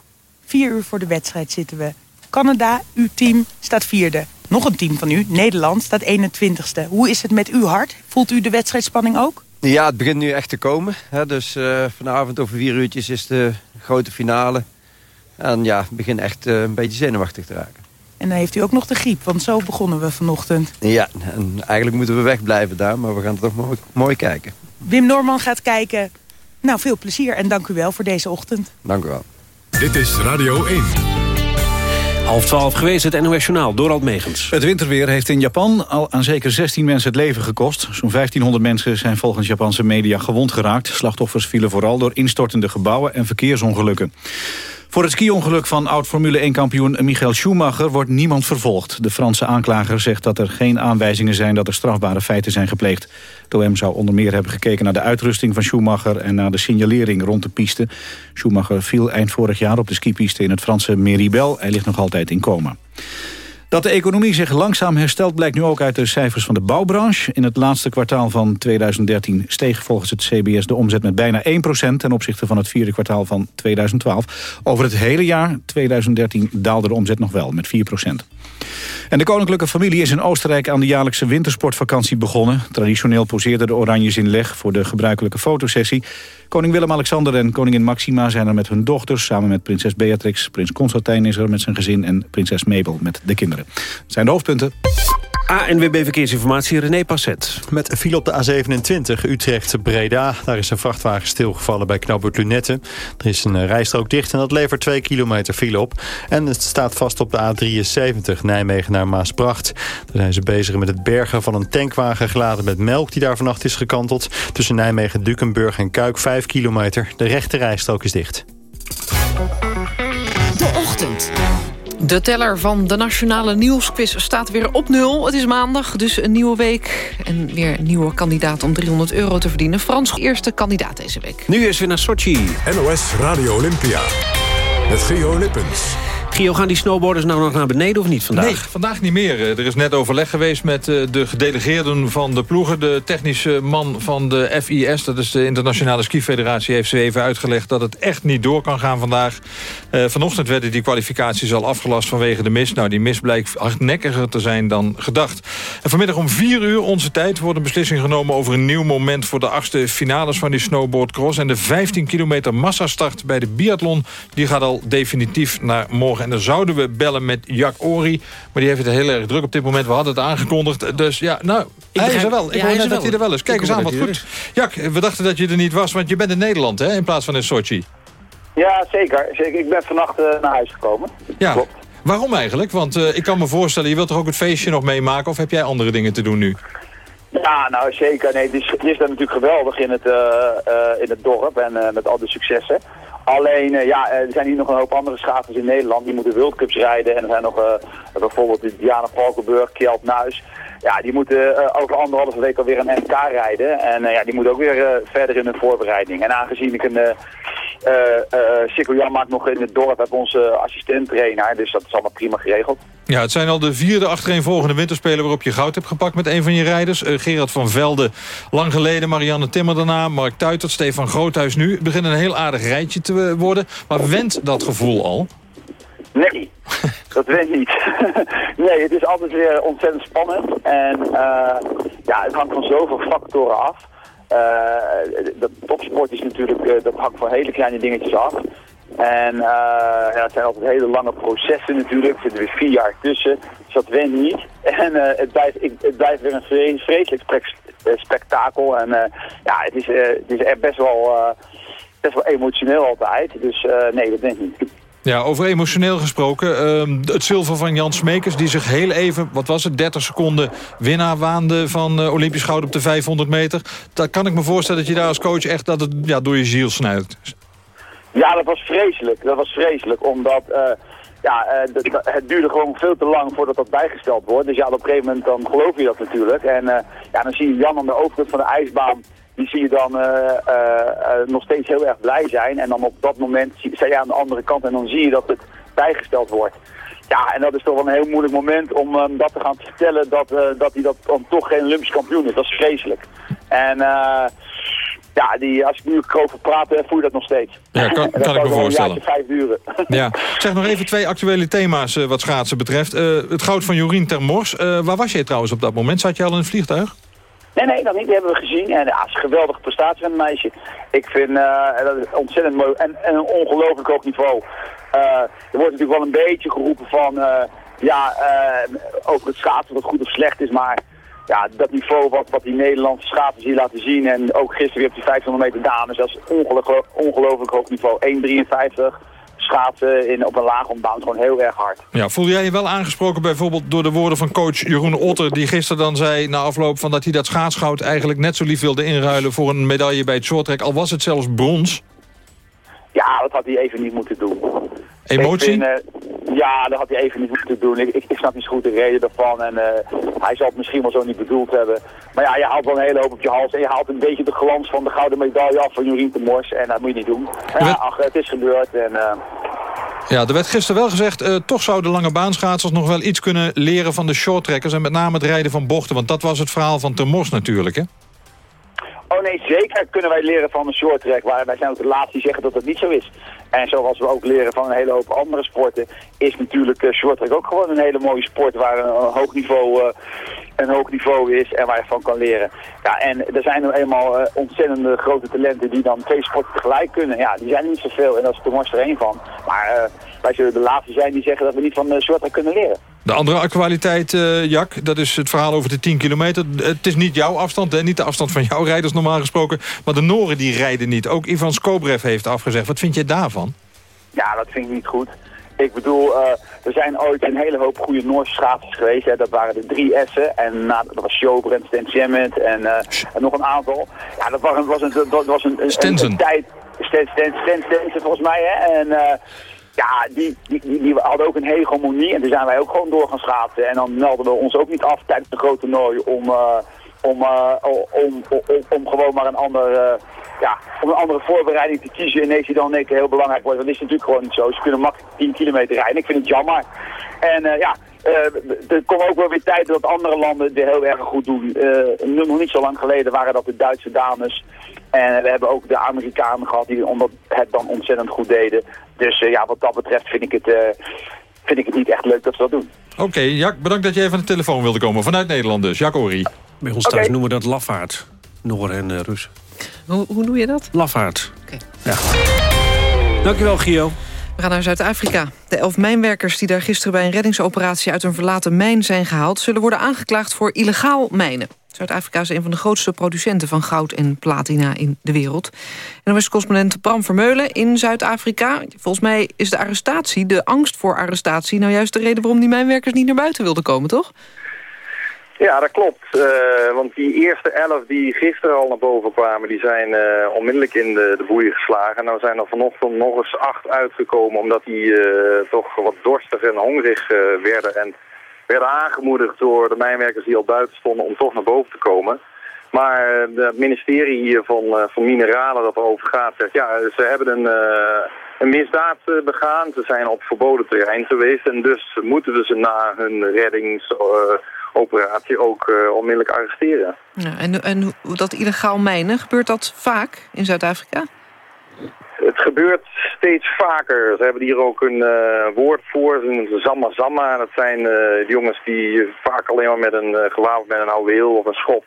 Vier uur voor de wedstrijd zitten we. Canada, uw team, staat vierde. Nog een team van u, Nederland, staat 21ste. Hoe is het met uw hart? Voelt u de wedstrijdspanning ook? Ja, het begint nu echt te komen. Hè. Dus uh, vanavond over vier uurtjes is de grote finale. En ja, ik begin echt uh, een beetje zenuwachtig te raken. En dan heeft u ook nog de griep, want zo begonnen we vanochtend. Ja, en eigenlijk moeten we wegblijven daar, maar we gaan toch mooi, mooi kijken. Wim Norman gaat kijken. Nou, veel plezier en dank u wel voor deze ochtend. Dank u wel. Dit is Radio 1. Half twaalf geweest, het NOS Journaal, Dorald Megens. Het winterweer heeft in Japan al aan zeker 16 mensen het leven gekost. Zo'n 1500 mensen zijn volgens Japanse media gewond geraakt. Slachtoffers vielen vooral door instortende gebouwen en verkeersongelukken. Voor het ski-ongeluk van oud-Formule 1-kampioen Michael Schumacher wordt niemand vervolgd. De Franse aanklager zegt dat er geen aanwijzingen zijn dat er strafbare feiten zijn gepleegd. De OM zou onder meer hebben gekeken naar de uitrusting van Schumacher en naar de signalering rond de piste. Schumacher viel eind vorig jaar op de skipiste in het Franse Meribel. Hij ligt nog altijd in coma. Dat de economie zich langzaam herstelt blijkt nu ook uit de cijfers van de bouwbranche. In het laatste kwartaal van 2013 steeg volgens het CBS de omzet met bijna 1% ten opzichte van het vierde kwartaal van 2012. Over het hele jaar 2013 daalde de omzet nog wel met 4 en de koninklijke familie is in Oostenrijk aan de jaarlijkse wintersportvakantie begonnen. Traditioneel poseerden de Oranjes in leg voor de gebruikelijke fotosessie. Koning Willem-Alexander en koningin Maxima zijn er met hun dochters... samen met prinses Beatrix, prins Constantijn is er met zijn gezin... en prinses Mabel met de kinderen. Dat zijn de hoofdpunten. ANWB Verkeersinformatie, René Passet. Met file op de A27 Utrecht-Breda. Daar is een vrachtwagen stilgevallen bij knooppunt Lunette. Er is een rijstrook dicht en dat levert 2 kilometer file op. En het staat vast op de A73 Nijmegen naar Maasbracht. Daar zijn ze bezig met het bergen van een tankwagen geladen met melk... die daar vannacht is gekanteld. Tussen Nijmegen, Dukenburg en Kuik 5 kilometer. De rechte rijstrook is dicht. De teller van de Nationale Nieuwsquiz staat weer op nul. Het is maandag, dus een nieuwe week. En weer een nieuwe kandidaat om 300 euro te verdienen. Frans, eerste kandidaat deze week. Nu is weer naar Sochi. NOS Radio Olympia. Met Geo Lippens. Gio, gaan die snowboarders nou nog naar beneden of niet vandaag? Nee, vandaag niet meer. Eh, Er is net overleg geweest met eh, de gedelegeerden van de ploegen. De technische man van de FIS, dat is de Internationale Ski Federatie... heeft ze even uitgelegd dat het echt niet door kan gaan vandaag. Eh, vanochtend werden die kwalificaties al afgelast vanwege de mist. Nou, die mist blijkt hardnekkiger te zijn dan gedacht. En vanmiddag om 4 uur onze tijd wordt een beslissing genomen... over een nieuw moment voor de achtste finales van die snowboardcross. En de 15 kilometer massastart bij de biathlon... die gaat al definitief naar morgen. En dan zouden we bellen met Jack Ori. Maar die heeft het heel erg druk op dit moment. We hadden het aangekondigd. Dus ja, nou, hij is er wel. Ik ja, hoor net er dat hij er wel is. Kijk Ik eens aan, wat goed. Jack, we dachten dat je er niet was, want je bent in Nederland, hè? In plaats van in Sochi. Ja, zeker. zeker. Ik ben vannacht eh, naar huis gekomen. Ja. Waarom eigenlijk? Want eh, ik kan me voorstellen, je wilt toch ook het feestje nog meemaken? Of heb jij andere dingen te doen nu? Ja, nou zeker. Nee, het is, het is daar natuurlijk geweldig in het, eh, eh, in het dorp en eh, met al de successen. Alleen, eh, ja, er zijn hier nog een hoop andere schaatsers in Nederland. Die moeten World Cups rijden. En er zijn nog eh, bijvoorbeeld Diana Valkenburg, Kjeld Nuis. Ja, die moeten eh, over anderhalve week alweer een NK rijden. En ja, die moeten ook weer verder in hun voorbereiding. En aangezien ik een... eh, Sikko Jan maakt nog in het dorp, heb onze assistent trainer. Dus dat is allemaal prima geregeld. Ja, het zijn al de vierde achtereenvolgende winterspelen waarop je goud hebt gepakt met een van je rijders. Eh, Gerard van Velde, lang geleden, Marianne Timmer daarna, Mark Tuitert, Stefan Groothuis nu. Het begint een heel aardig rijtje te eh, worden. Maar went dat gevoel al? Nee, dat weet niet. nee, het is altijd weer ontzettend spannend. En eh, ja, het hangt van zoveel factoren af. Dat topsport is natuurlijk, dat hangt van hele kleine dingetjes af. En eh, ja, het zijn altijd hele lange processen natuurlijk. Er zitten weer vier jaar tussen. Dus dat went niet. En eh, het, blijft, ik, het blijft weer een vre- vreselijk eh, spektakel. En ja, het is, het is echt best wel, best wel emotioneel altijd. Dus nee, dat went niet. Ja, over emotioneel gesproken. ehm, het zilver van Jan Smekers, die zich heel even, wat was het, 30 seconden winnaar waande van Olympisch goud op de 500 meter. Dan kan ik me voorstellen dat je daar als coach echt dat het ja, door je ziel snijdt. Ja, dat was vreselijk. Dat was vreselijk, omdat eh, ja, eh, het duurde gewoon veel te lang voordat dat bijgesteld wordt. Dus ja, op een gegeven moment dan geloof je dat natuurlijk. En eh, ja, dan zie je Jan aan de overkant van de ijsbaan, die zie je dan nog steeds heel erg blij zijn. En dan op dat moment sta je aan de andere kant en dan zie je dat het bijgesteld wordt. Ja, en dat is toch wel een heel moeilijk moment om hem dat te gaan vertellen dat, dat hij dat dan toch geen Olympisch kampioen is. Dat is vreselijk. En ja, die, als ik nu erover praat, voel je dat nog steeds. Ja, kan, kan ik me voorstellen. Vijf duren. Ja. Zeg nog even twee actuele thema's eh, wat schaatsen betreft. Eh, het goud van Jorien Termors. Eh waar was jij trouwens op dat moment? Zat je al in het vliegtuig? Nee, nee, dat niet. Die hebben we gezien. En ja, het is een geweldige prestatie van een meisje. Ik vind dat is ontzettend mooi. En, en een ongelooflijk hoog niveau. Er wordt natuurlijk wel een beetje geroepen van... ja, over het schaatsen wat goed of slecht is. Maar ja, dat niveau wat, wat die Nederlandse schaatsers hier laten zien... en ook gisteren weer op die 500 meter dames... dat is ongelofelijk, ongelooflijk hoog niveau. 1,53 schaatsen in, op een laag ontbaan. gewoon heel erg hard. Ja, voel jij je wel aangesproken bijvoorbeeld door de woorden van coach Jeroen Otter... die gisteren dan zei na afloop van dat hij dat schaatsgoud eigenlijk net zo lief wilde inruilen... voor een medaille bij het shorttrack, al was het zelfs brons? Ja, dat had hij even niet moeten doen. Emotie? Vind, eh, ja, dat had hij even niet moeten doen. Ik, ik, ik snap niet zo goed de reden daarvan. En eh, hij zal het misschien wel zo niet bedoeld hebben. Maar ja, je haalt wel een hele hoop op je hals. En je haalt een beetje de glans van de gouden medaille af van Jorien de Mors. En dat moet je niet doen. Maar ja, ach, het is gebeurd. En, eh, Ja, er werd gisteren wel gezegd... eh, toch zouden lange baanschaatsers nog wel iets kunnen leren van de shorttrackers... en met name het rijden van bochten. Want dat was het verhaal van Termors natuurlijk, hè? Oh nee, zeker kunnen wij leren van een short track. Waar wij zijn ook de laatste die zeggen dat dat niet zo is. En zoals we ook leren van een hele hoop andere sporten, is natuurlijk eh, short track ook gewoon een hele mooie sport waar een, hoog niveau, eh, een hoog niveau is en waar je van kan leren. Ja, en er zijn nu eenmaal eh, ontzettende grote talenten die dan twee sporten tegelijk kunnen. Ja, die zijn niet zoveel en dat is Thomas er één van. Maar wij zullen de laatste zijn die zeggen dat we niet van uh, kunnen leren. De andere actualiteit, eh Jack, dat is het verhaal over de 10 kilometer. Het is niet jouw afstand, hè? niet de afstand van jouw rijders normaal gesproken. Maar de Noren die rijden niet. Ook Ivan Skobrev heeft afgezegd. Wat vind jij daarvan? Ja, dat vind ik niet goed. Ik bedoel, uh, er zijn ooit een hele hoop goede Noorse schaatsers geweest. Hè. Dat waren de drie S'en. En na, dat was Sjobren, Sten Sjemmet en, uh, en nog een aantal. Ja, dat was, was een, dat was een, een, tijd... Sten, Sten, Sten, Stensen volgens mij, hè. En uh, ja, die, die, die, hadden ook een hegemonie. En toen zijn wij ook gewoon door gaan schaatsen. En dan melden we ons ook niet af tijdens de grote toernooi om... Uh, om, uh, om, om, gewoon maar een ander, uh, ja, om een andere voorbereiding te kiezen in die dan in keer heel belangrijk wordt. Dat is natuurlijk gewoon niet zo. Ze kunnen makkelijk 10 kilometer rijden. Ik vind het jammer. En uh, ja, er komen ook wel weer tijden dat andere landen dit heel erg goed doen. nog niet zo lang geleden waren dat de Duitse dames. En we hebben ook de Amerikanen gehad die omdat het dan ontzettend goed deden. Dus ja, wat dat betreft vind ik het vind ik het niet echt leuk dat ze dat doen. Oké, okay, Jack, bedankt dat je even aan de telefoon wilde komen. Vanuit Nederland dus, Jack Ori. Bij ons thuis noemen we dat lafaard. Noor en uh, Rus. Hoe, hoe noem je dat? Lafaard. Oké. Ja. Dankjewel, Gio. We gaan naar Zuid-Afrika. De elf mijnwerkers die daar gisteren bij een reddingsoperatie... uit een verlaten mijn zijn gehaald... zullen worden aangeklaagd voor illegaal mijnen. Zuid-Afrika is een van de grootste producenten van goud en platina in de wereld. En dan was correspondent Bram Vermeulen in Zuid-Afrika. Volgens mij is de arrestatie, de angst voor arrestatie... nou juist de reden waarom die mijnwerkers niet naar buiten wilden komen, toch? Ja, dat klopt. Uh, want die eerste elf die gisteren al naar boven kwamen... die zijn uh, onmiddellijk in de, de boeien geslagen. Nou zijn er vanochtend nog eens acht uitgekomen... omdat die uh, toch wat dorstig en hongerig werden... en werden aangemoedigd door de mijnwerkers die al buiten stonden... om toch naar boven te komen. Maar het ministerie hier van, van Mineralen dat erover gaat... zegt ja, ze hebben een, een misdaad begaan. Ze zijn op verboden terrein geweest... en dus moeten we ze na hun reddings operatie ook uh, onmiddellijk arresteren. En, en dat illegaal mijnen, gebeurt dat vaak in Zuid-Afrika? Het gebeurt steeds vaker. Ze hebben hier ook een uh, woord voor, een Zamma Zamma. Dat zijn uh, jongens die vaak alleen maar met een uh, gewapend met een houweel of een schop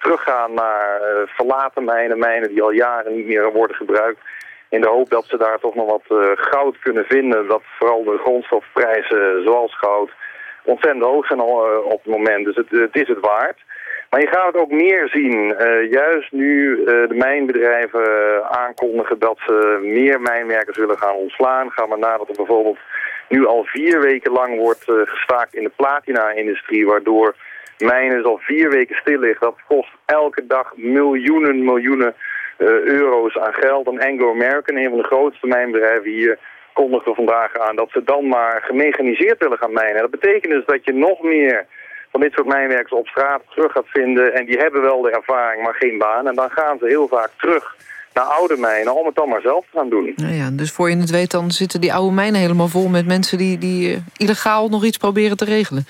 teruggaan naar verlaten mijnen, mijnen die al jaren niet meer worden gebruikt. In de hoop dat ze daar toch nog wat goud kunnen vinden. Dat vooral de grondstofprijzen zoals goud ontzettend hoog zijn op het moment. Dus het, is het waard. Maar je gaat het ook meer zien. Uh, juist nu uh, de mijnbedrijven aankondigen dat ze meer mijnwerkers willen gaan ontslaan. Gaan we nadat er bijvoorbeeld nu al vier weken lang wordt gestaakt in de platina-industrie. Waardoor mijnen al vier weken stil liggen. Dat kost elke dag miljoenen, miljoenen euro's aan geld. En Anglo-American, een van de grootste mijnbedrijven hier kondigden vandaag aan dat ze dan maar gemechaniseerd willen gaan mijnen. Dat betekent dus dat je nog meer van dit soort mijnwerkers op straat terug gaat vinden. En die hebben wel de ervaring, maar geen baan. En dan gaan ze heel vaak terug naar oude mijnen om het dan maar zelf te gaan doen. Nou ja, dus voor je het weet dan zitten die oude mijnen helemaal vol met mensen die, die uh, illegaal nog iets proberen te regelen.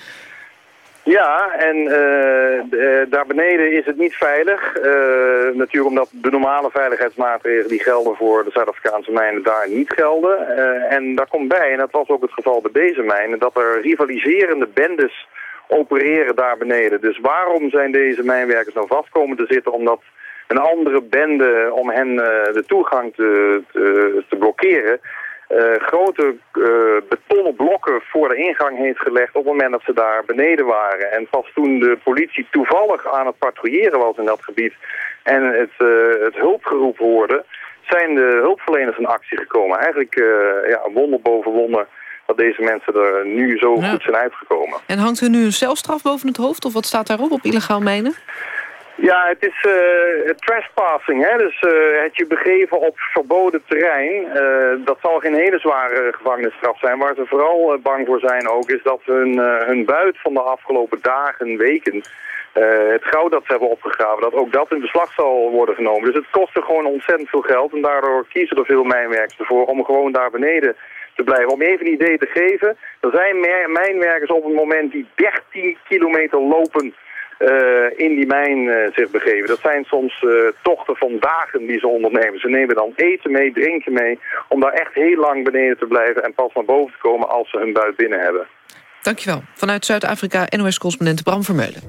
Ja, en uh, daar beneden is het niet veilig. Uh, natuurlijk omdat de normale veiligheidsmaatregelen die gelden voor de Zuid-Afrikaanse mijnen daar niet gelden. en daar komt bij, en dat was ook het geval bij deze mijnen, dat er rivaliserende bendes opereren daar beneden. Dus waarom zijn deze mijnwerkers nou vast komen te zitten? Omdat een andere bende om hen de toegang te, te, blokkeren uh, grote uh, betonnen blokken voor de ingang heeft gelegd op het moment dat ze daar beneden waren. En pas toen de politie toevallig aan het patrouilleren was in dat gebied en het, uh, het hulpgeroep hoorde, zijn de hulpverleners in actie gekomen. Eigenlijk ja, wonder boven wonder dat deze mensen er nu zo goed zijn uitgekomen. En hangt er nu een celstraf boven het hoofd of wat staat daarop op illegaal mijnen? Ja, het is uh, trespassing, hè? dus uh, het je begeven op verboden terrein. Uh, dat zal geen hele zware gevangenisstraf zijn. Waar ze vooral bang voor zijn ook, is dat hun, hun buit van de afgelopen dagen, weken... het goud dat ze hebben opgegraven, dat ook dat in beslag zal worden genomen. Dus het kostte gewoon ontzettend veel geld. En daardoor kiezen er veel mijnwerkers ervoor om gewoon daar beneden te blijven. Om even een idee te geven, er zijn mijnwerkers op het moment die 13 kilometer lopen uh, in die mijn uh, zich begeven. Dat zijn soms uh, tochten van dagen die ze ondernemen. Ze nemen dan eten mee, drinken mee, om daar echt heel lang beneden te blijven en pas naar boven te komen als ze hun buit binnen hebben. Dankjewel. Vanuit Zuid-Afrika, NOS-correspondent Bram Vermeulen.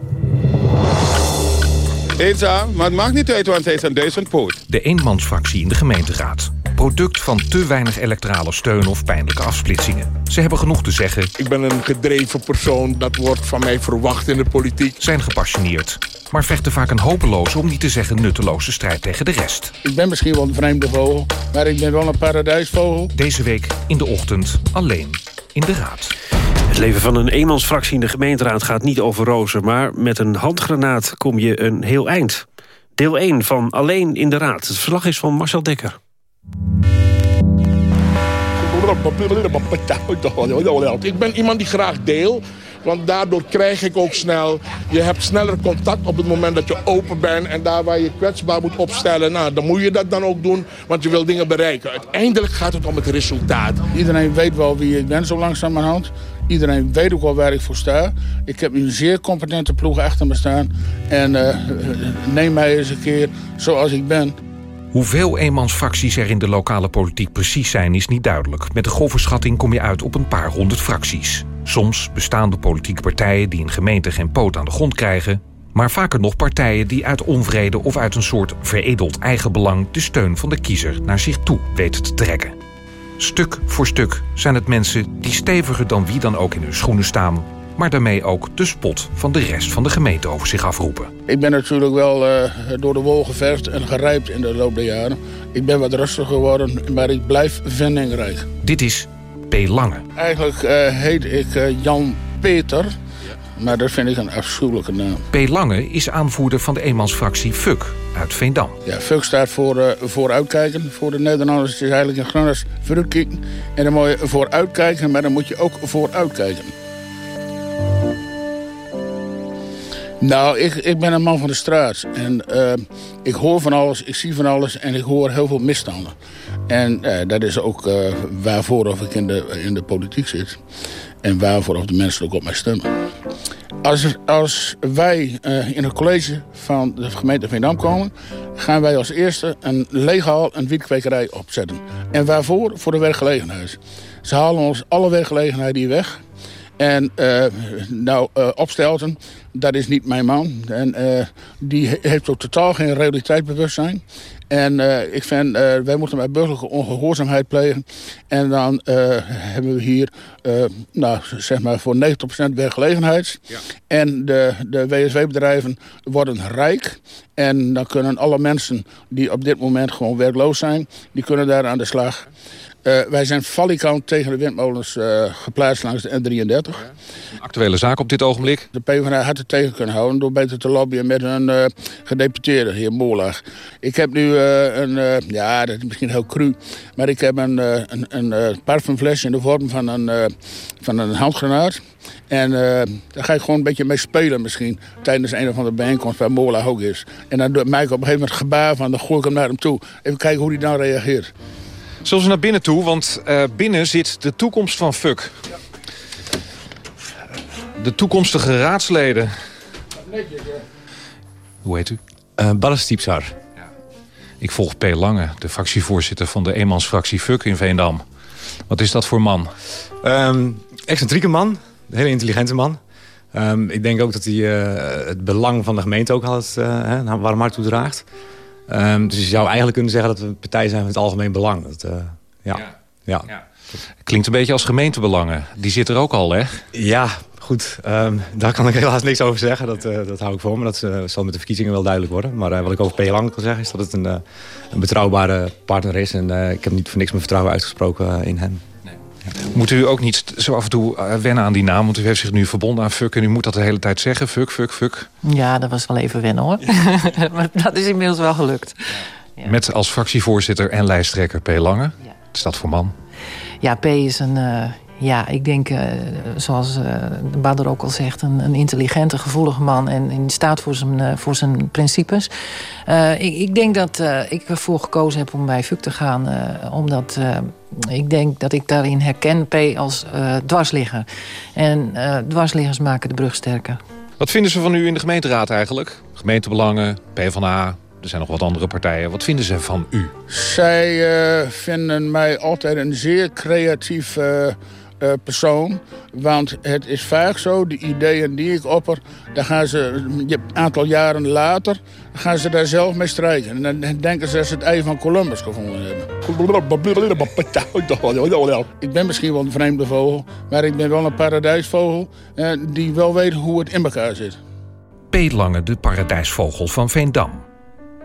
Eenzaam, maar het maakt niet uit, want hij is aan duizend poot. De eenmansfractie in de gemeenteraad. Product van te weinig electorale steun of pijnlijke afsplitsingen. Ze hebben genoeg te zeggen. Ik ben een gedreven persoon, dat wordt van mij verwacht in de politiek. Zijn gepassioneerd, maar vechten vaak een hopeloze, om niet te zeggen nutteloze strijd tegen de rest. Ik ben misschien wel een vreemde vogel, maar ik ben wel een paradijsvogel. Deze week in de ochtend alleen in de raad. Het leven van een eenmansfractie in de gemeenteraad gaat niet over rozen... maar met een handgranaat kom je een heel eind. Deel 1 van Alleen in de Raad. Het verslag is van Marcel Dekker. Ik ben iemand die graag deel. Want daardoor krijg ik ook snel... Je hebt sneller contact op het moment dat je open bent. En daar waar je kwetsbaar moet opstellen... Nou, dan moet je dat dan ook doen. Want je wil dingen bereiken. Uiteindelijk gaat het om het resultaat. Iedereen weet wel wie ik ben zo langzamerhand. Iedereen weet ook wel waar ik voor sta. Ik heb een zeer competente ploeg achter me staan. En uh, neem mij eens een keer zoals ik ben. Hoeveel eenmansfracties er in de lokale politiek precies zijn is niet duidelijk. Met de grove schatting kom je uit op een paar honderd fracties. Soms bestaande politieke partijen die in gemeente geen poot aan de grond krijgen... maar vaker nog partijen die uit onvrede of uit een soort veredeld eigenbelang... de steun van de kiezer naar zich toe weten te trekken. Stuk voor stuk zijn het mensen die steviger dan wie dan ook in hun schoenen staan maar daarmee ook de spot van de rest van de gemeente over zich afroepen. Ik ben natuurlijk wel uh, door de wol geverfd en gerijpt in de loop der jaren. Ik ben wat rustiger geworden, maar ik blijf vindingrijk. Dit is P. Lange. Eigenlijk uh, heet ik uh, Jan Peter, maar dat vind ik een afschuwelijke naam. P. Lange is aanvoerder van de eenmansfractie FUK uit Veendam. Ja, FUK staat voor uh, vooruitkijken. Voor de Nederlanders is het eigenlijk een Gronings vooruitkijken. En dan moet je vooruitkijken, maar dan moet je ook vooruitkijken. Nou, ik, ik ben een man van de straat. En uh, ik hoor van alles, ik zie van alles en ik hoor heel veel misstanden. En uh, dat is ook uh, waarvoor of ik in de, in de politiek zit. En waarvoor of de mensen ook op mij stemmen. Als, als wij in het college van de gemeente Veendam komen... gaan wij als eerste een legaal een wietkwekerij opzetten. En waarvoor? Voor de werkgelegenheid. Ze halen ons alle werkgelegenheid hier weg... En nou, uh, Opstelten, dat is niet mijn man. En uh, die heeft ook totaal geen realiteitsbewustzijn. En ik vind, wij moeten bij burgerlijke ongehoorzaamheid plegen. En dan hebben we hier, nou, zeg maar, voor 90% werkgelegenheid. Ja. En de, de WSW-bedrijven worden rijk. En dan kunnen alle mensen die op dit moment gewoon werkloos zijn... die kunnen daar aan de slag. Uh, wij zijn valikant tegen de windmolens uh, geplaatst langs de N33. Een actuele zaak op dit ogenblik? De PvdA had het tegen kunnen houden door beter te lobbyen met een uh, gedeputeerde, heer Moorlag. Ik heb nu een, ja dat is misschien heel cru, maar ik heb een, een, een parfumfles in de vorm van een, van een handgranaat. En daar ga ik gewoon een beetje mee spelen misschien. Tijdens een of andere bijeenkomst waar Moorlag ook is. En dan maak ik op een gegeven moment gebaar van, dan gooi ik hem naar hem toe. Even kijken hoe hij dan reageert. Zullen we naar binnen toe, want uh, binnen zit de toekomst van FUK. De toekomstige raadsleden. Hoe heet u? Uh, Ballas Diepsar. Ja. Ik volg P. Lange, de fractievoorzitter van de eenmansfractie FUK in Veendam. Wat is dat voor man? Um, excentrieke man, een hele intelligente man. Um, ik denk ook dat hij uh, het belang van de gemeente ook had, uh, naar warm hart toe draagt. Um, dus je zou eigenlijk kunnen zeggen dat we een partij zijn van het algemeen belang. Dat, uh, ja. Ja. ja. ja. Klinkt een beetje als gemeentebelangen. Die zit er ook al, hè? Ja, goed. Um, daar kan ik helaas niks over zeggen. Dat, uh, dat hou ik voor me. Dat uh, zal met de verkiezingen wel duidelijk worden. Maar uh, wat ik over P. Lang kan zeggen is dat het een, een betrouwbare partner is. En ik heb niet voor niks mijn vertrouwen uitgesproken in hem. Moet u ook niet zo af en toe eh, wennen aan die naam? Want u heeft zich nu verbonden aan fuck en u moet dat de hele tijd zeggen. Fuck, fuck, fuck. Ja, dat was wel even wennen hoor. maar dat is inmiddels wel gelukt. Ja. Met als fractievoorzitter en lijsttrekker P. Lange. Ja. Dat voor man? Ja, P is een, uh, ja, ik denk, uh, zoals uh, Bader ook al zegt... Een, een, intelligente, gevoelige man en in staat voor zijn, voor zijn principes. Ik, ik, denk dat ik ervoor gekozen heb om bij FUC te gaan... omdat ik denk dat ik daarin herken P als uh, dwarsligger. En uh, dwarsliggers maken de brug sterker. Wat vinden ze van u in de gemeenteraad eigenlijk? Gemeentebelangen, PvdA, er zijn nog wat andere partijen. Wat vinden ze van u? Zij uh, vinden mij altijd een zeer creatief uh, persoon. Want het is vaak zo, de ideeën die ik opper... dan gaan ze een aantal jaren later gaan ze daar zelf mee strijken. En dan denken ze dat ze het ei van Columbus gevonden hebben. Ik ben misschien wel een vreemde vogel... maar ik ben wel een paradijsvogel... Eh, die wel weet hoe het in elkaar zit. P. Lange, de paradijsvogel van Veendam.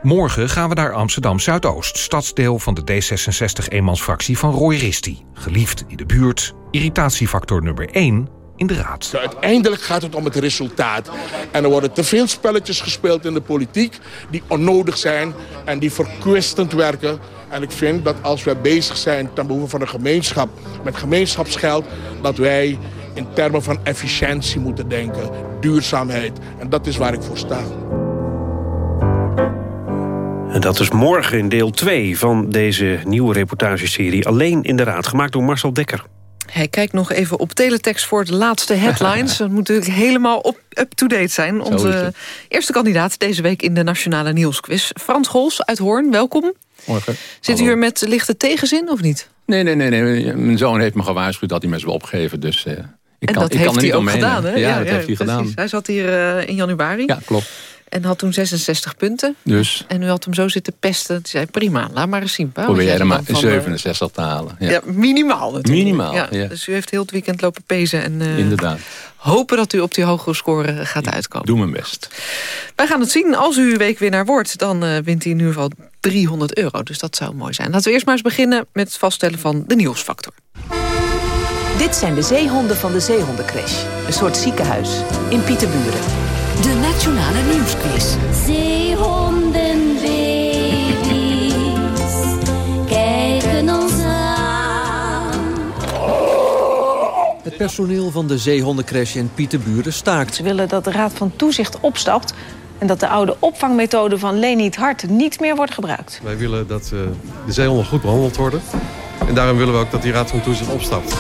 Morgen gaan we naar Amsterdam-Zuidoost, stadsdeel van de D66-eenmansfractie van Roy Risti. Geliefd in de buurt, irritatiefactor nummer 1 in de raad. Uiteindelijk gaat het om het resultaat. En er worden te veel spelletjes gespeeld in de politiek die onnodig zijn en die verkwistend werken. En ik vind dat als wij bezig zijn ten behoeve van een gemeenschap met gemeenschapsgeld, dat wij in termen van efficiëntie moeten denken, duurzaamheid. En dat is waar ik voor sta. En dat is morgen in deel 2 van deze nieuwe reportageserie... Alleen in de Raad, gemaakt door Marcel Dekker. Hij kijkt nog even op teletext voor de laatste headlines. Dat moet natuurlijk helemaal up-to-date zijn. Onze eerste kandidaat deze week in de Nationale Nieuwsquiz. Frans Gols uit Hoorn, welkom. Morgen. Zit u hier met lichte tegenzin of niet? Nee, nee, nee, nee. Mijn zoon heeft me gewaarschuwd dat hij me zou opgeven. Dus uh, ik en kan, dat ik heeft kan er hij niet ook omheen. gedaan, hè? Ja, Ja, dat heeft hij precies. gedaan. Hij zat hier uh, in januari. Ja, klopt. En had toen 66 punten. Dus En u had hem zo zitten pesten. Die zei, prima, laat maar eens zien. pa, wat probeer jij er maar dan van, 67 te halen. eh, Ja. Ja, minimaal natuurlijk. Minimaal, ja. Dus u heeft heel het weekend lopen pezen. En eh, Inderdaad. hopen dat u op die hogere score gaat uitkomen. Doe mijn best. Wij gaan het zien. Als u weekwinnaar wordt, dan eh, wint hij in ieder geval 300 euro. Dus dat zou mooi zijn. Laten we eerst maar eens beginnen met het vaststellen van de nieuwsfactor. Dit zijn de zeehonden van de Zeehondencrash. Een soort ziekenhuis in Pieterburen. De Nationale Nieuwsquiz. Zeehondenbabies kijken ons aan. Het personeel van de zeehondencrash in Pieterburen staakt. Ze willen dat de Raad van Toezicht opstapt... en dat de oude opvangmethode van Leni het Hart niet meer wordt gebruikt. Wij willen dat eh, de zeehonden goed behandeld worden. En daarom willen we ook dat die Raad van Toezicht opstapt.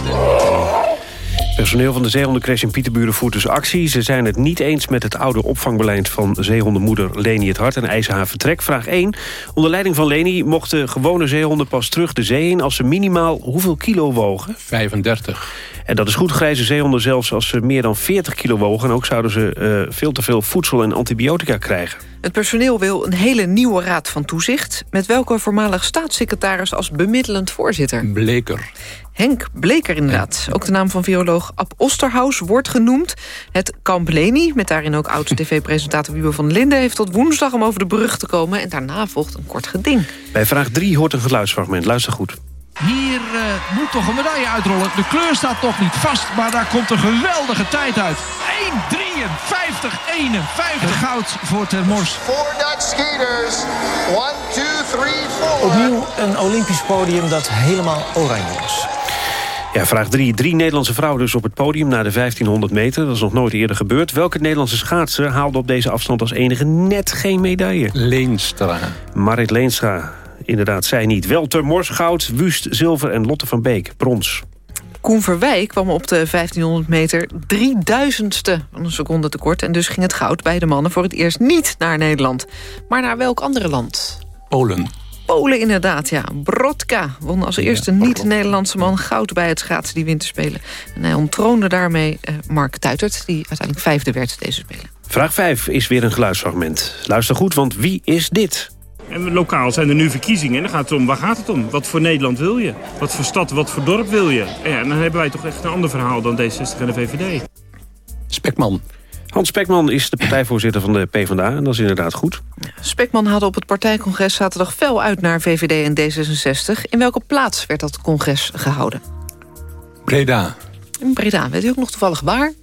Personeel van de zeehondencrash in Pieterburen voert dus actie. Ze zijn het niet eens met het oude opvangbeleid van zeehondenmoeder Leni het Hart... en eisen haar vertrek. Vraag 1. Onder leiding van Leni mochten gewone zeehonden pas terug de zee in... als ze minimaal hoeveel kilo wogen? 35. En dat is goed, grijze zeehonden zelfs als ze meer dan 40 kilo wogen. En ook zouden ze eh, veel te veel voedsel en antibiotica krijgen. Het personeel wil een hele nieuwe raad van toezicht... met welke voormalig staatssecretaris als bemiddelend voorzitter? Bleker. Henk Bleker inderdaad. Ook de naam van viroloog Ab Osterhaus wordt genoemd. Het Kamp Leni, met daarin ook oud-tv-presentator Wiebe van Linden... heeft tot woensdag om over de brug te komen... en daarna volgt een kort geding. Bij vraag 3 hoort een geluidsfragment. Luister goed. Hier uh, moet toch een medaille uitrollen. De kleur staat nog niet vast, maar daar komt een geweldige tijd uit. 1.53, 51 goud voor Termors. Four Dutch skaters. One, two, three, four. Opnieuw een Olympisch podium dat helemaal oranje was. Ja, vraag 3. Drie Nederlandse vrouwen dus op het podium na de 1500 meter. Dat is nog nooit eerder gebeurd. Welke Nederlandse schaatser haalde op deze afstand als enige net geen medaille? Leenstra. Marit Leenstra. Inderdaad, zij niet. Wel Termors goud, Wust zilver en Lotte van Beek brons. Koen Verwij kwam op de 1500 meter 3000ste van een seconde tekort... en dus ging het goud bij de mannen voor het eerst niet naar Nederland. Maar naar welk andere land? Polen. Polen inderdaad, ja. Brodka won als eerste niet-Nederlandse man goud bij het schaatsen die winterspelen. En hij ontroonde daarmee uh, Mark Tuitert, die uiteindelijk vijfde werd deze spelen. Vraag 5 is weer een geluidsfragment. Luister goed, want wie is dit? En lokaal zijn er nu verkiezingen en dan gaat het om, waar gaat het om? Wat voor Nederland wil je? Wat voor stad, wat voor dorp wil je? En, ja, dan hebben wij toch echt een ander verhaal dan D60 en de VVD. Spekman. Hans Spekman is de partijvoorzitter van de PvdA en dat is inderdaad goed. Spekman haalde op het partijcongres zaterdag fel uit naar VVD en D66. In welke plaats werd dat congres gehouden? Breda. In Breda. Weet u ook nog toevallig waar?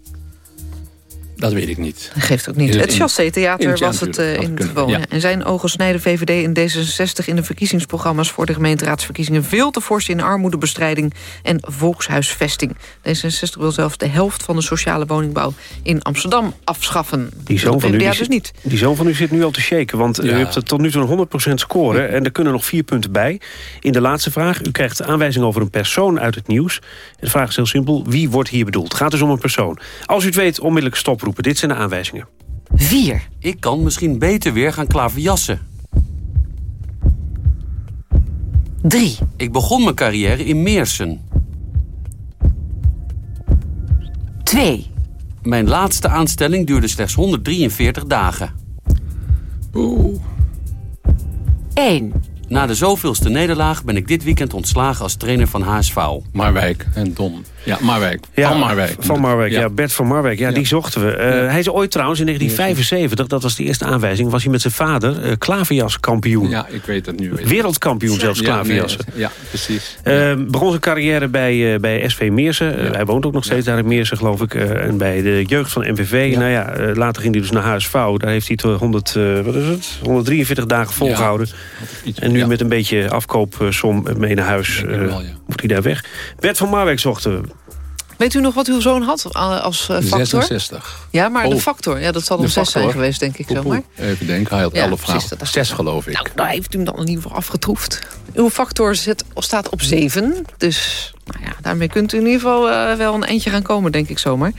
Dat weet ik niet. Dat geeft ook niet. In- Het in- Chassé-theater in- was het uh, in het wonen. ja. En zijn ogen snijden VVD en D66 in de verkiezingsprogramma's... voor de gemeenteraadsverkiezingen veel te fors in armoedebestrijding en volkshuisvesting. D66 wil zelfs de helft van de sociale woningbouw in Amsterdam afschaffen. Die zoon, De van u, die, dus niet. die zoon van u zit nu al te shaken, want u Ja. hebt er tot nu toe een 100% score... en er kunnen nog vier punten bij. In de laatste vraag, u krijgt aanwijzing over een persoon uit het nieuws. De vraag is heel simpel, wie wordt hier bedoeld? Het gaat dus om een persoon. Als u het weet, onmiddellijk stoproepen. Dit zijn de aanwijzingen. 4. Ik kan misschien beter weer gaan klaverjassen. 3. Ik begon mijn carrière in Meersen. 2. Mijn laatste aanstelling duurde slechts 143 dagen. Oeh. 1. Na de zoveelste nederlaag ben ik dit weekend ontslagen als trainer van HSV. Marwijk en Don. Ja, Marwijk. van Marwijk. Van Marwijk, ja. Ja. Bert van Marwijk, ja, die zochten we. Eh, Hij is ooit trouwens in 1975, dat was de eerste aanwijzing... was hij met zijn vader uh, klaverjaskampioen. Ja, ik weet het nu. Wereldkampioen zelfs Ja, klaverjassen. nee, ja, precies. Eh, begon zijn carrière bij, eh, bij SV Meersen. Eh, hij woont ook nog steeds daar in Meersen, geloof ik. Eh, en bij de jeugd van MVV. Nou ja, eh, later ging hij dus naar HSV. Daar heeft hij tot 100, eh, wat is het? 143 dagen volgehouden. en nu met een beetje afkoopsom mee naar huis eh, moet hij daar weg. Bert van Marwijk zochten we. Weet u nog wat uw zoon had uh, als uh, factor? 66. Ja, maar de Oh. factor, ja, dat zal om zes zijn factor? geweest, denk ik zomaar. Even denken, hij had Ja, 11 precies, vrouwen. dat dacht Zes geloof ik. Nou, daar heeft u hem dan in ieder geval afgetroefd. Uw factor zit, staat op 7. Dus nou ja, daarmee kunt u in ieder geval eh, wel een eindje gaan komen, denk ik zomaar.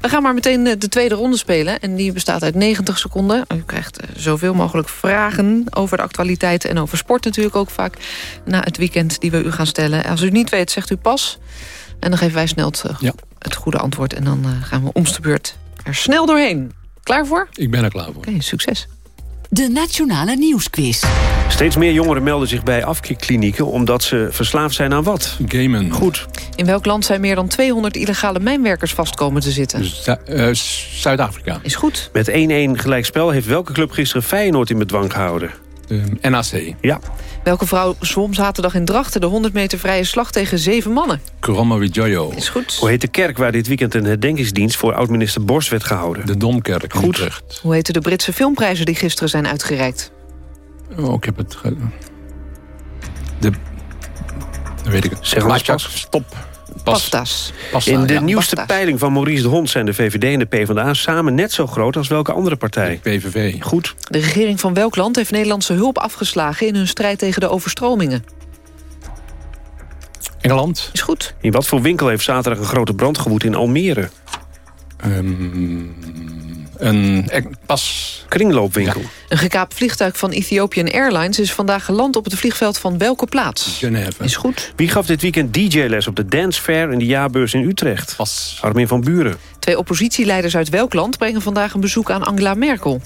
We gaan maar meteen eh, de tweede ronde spelen. En die bestaat uit 90 seconden. U krijgt eh, zoveel mogelijk vragen over de actualiteiten... en over sport natuurlijk ook vaak na het weekend die we u gaan stellen. Als u het niet weet, zegt u pas. En dan geven wij snel het, het goede antwoord. En dan eh, gaan we om de beurt er snel doorheen. Klaar voor? Ik ben er klaar voor. Oké, succes. De Nationale Nieuwsquiz. Steeds meer jongeren melden zich bij afkikklinieken... omdat ze verslaafd zijn aan wat? Gamen. Goed. In welk land zijn meer dan 200 illegale mijnwerkers vastkomen te zitten? Zu- eh, Zuid-Afrika. Is goed. Met 1-1 gelijkspel heeft welke club gisteren Feyenoord in bedwang gehouden? De NAC. Ja. Welke vrouw zwom zaterdag in Drachten de 100 meter vrije slag tegen zeven mannen? Wijoyo. Is goed. Hoe heet de kerk waar dit weekend een herdenkingsdienst... voor oud-minister Borst werd gehouden? De Domkerk. Goed. Utrecht. Hoe heten de Britse filmprijzen die gisteren zijn uitgereikt? Oh, ik heb het... De... Dat weet ik. Zeg anders Maatjak, pas. Stop. Pas. Pastas. Pasta, In de ja. nieuwste peiling van Maurice de Hond... zijn de VVD en de PvdA samen net zo groot als welke andere partij? PVV. Goed. De regering van welk land heeft Nederlandse hulp afgeslagen... in hun strijd tegen de overstromingen? Engeland. Is goed. In wat voor winkel heeft zaterdag een grote brand gewoed in Almere? Ehm, een... Pas. Kringloopwinkel. Een gekaapt vliegtuig van Ethiopian Airlines... is vandaag geland op het vliegveld van welke plaats? Genève. Is goed. Wie gaf dit weekend DJ-les op de Dance Fair in de jaarbeurs in Utrecht? Pas. Armin van Buren. Twee oppositieleiders uit welk land brengen vandaag een bezoek aan Angela Merkel?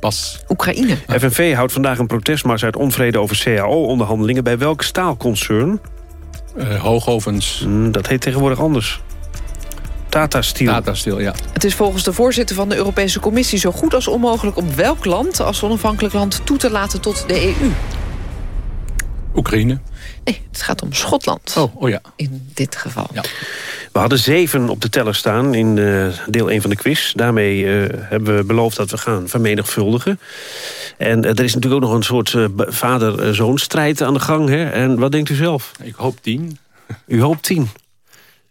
Pas. Oekraïne. FNV houdt vandaag een protestmars uit onvrede over CAO-onderhandelingen... bij welk staalconcern? Eh, hoogovens. Hmm, dat heet tegenwoordig anders. Tata Steel. Tata Steel, ja. Het is volgens de voorzitter van de Europese Commissie zo goed als onmogelijk om welk land als onafhankelijk land toe te laten tot de EU. Oekraïne. Nee, het gaat om Schotland. Oh, oh ja. In dit geval. Ja. We hadden zeven op de teller staan in eh, deel 1 van de quiz. Daarmee eh, hebben we beloofd dat we gaan vermenigvuldigen. En eh, er is natuurlijk ook nog een soort eh, vader-zoon strijd aan de gang. Hè? En wat denkt u zelf? Ik hoop tien. U hoopt tien.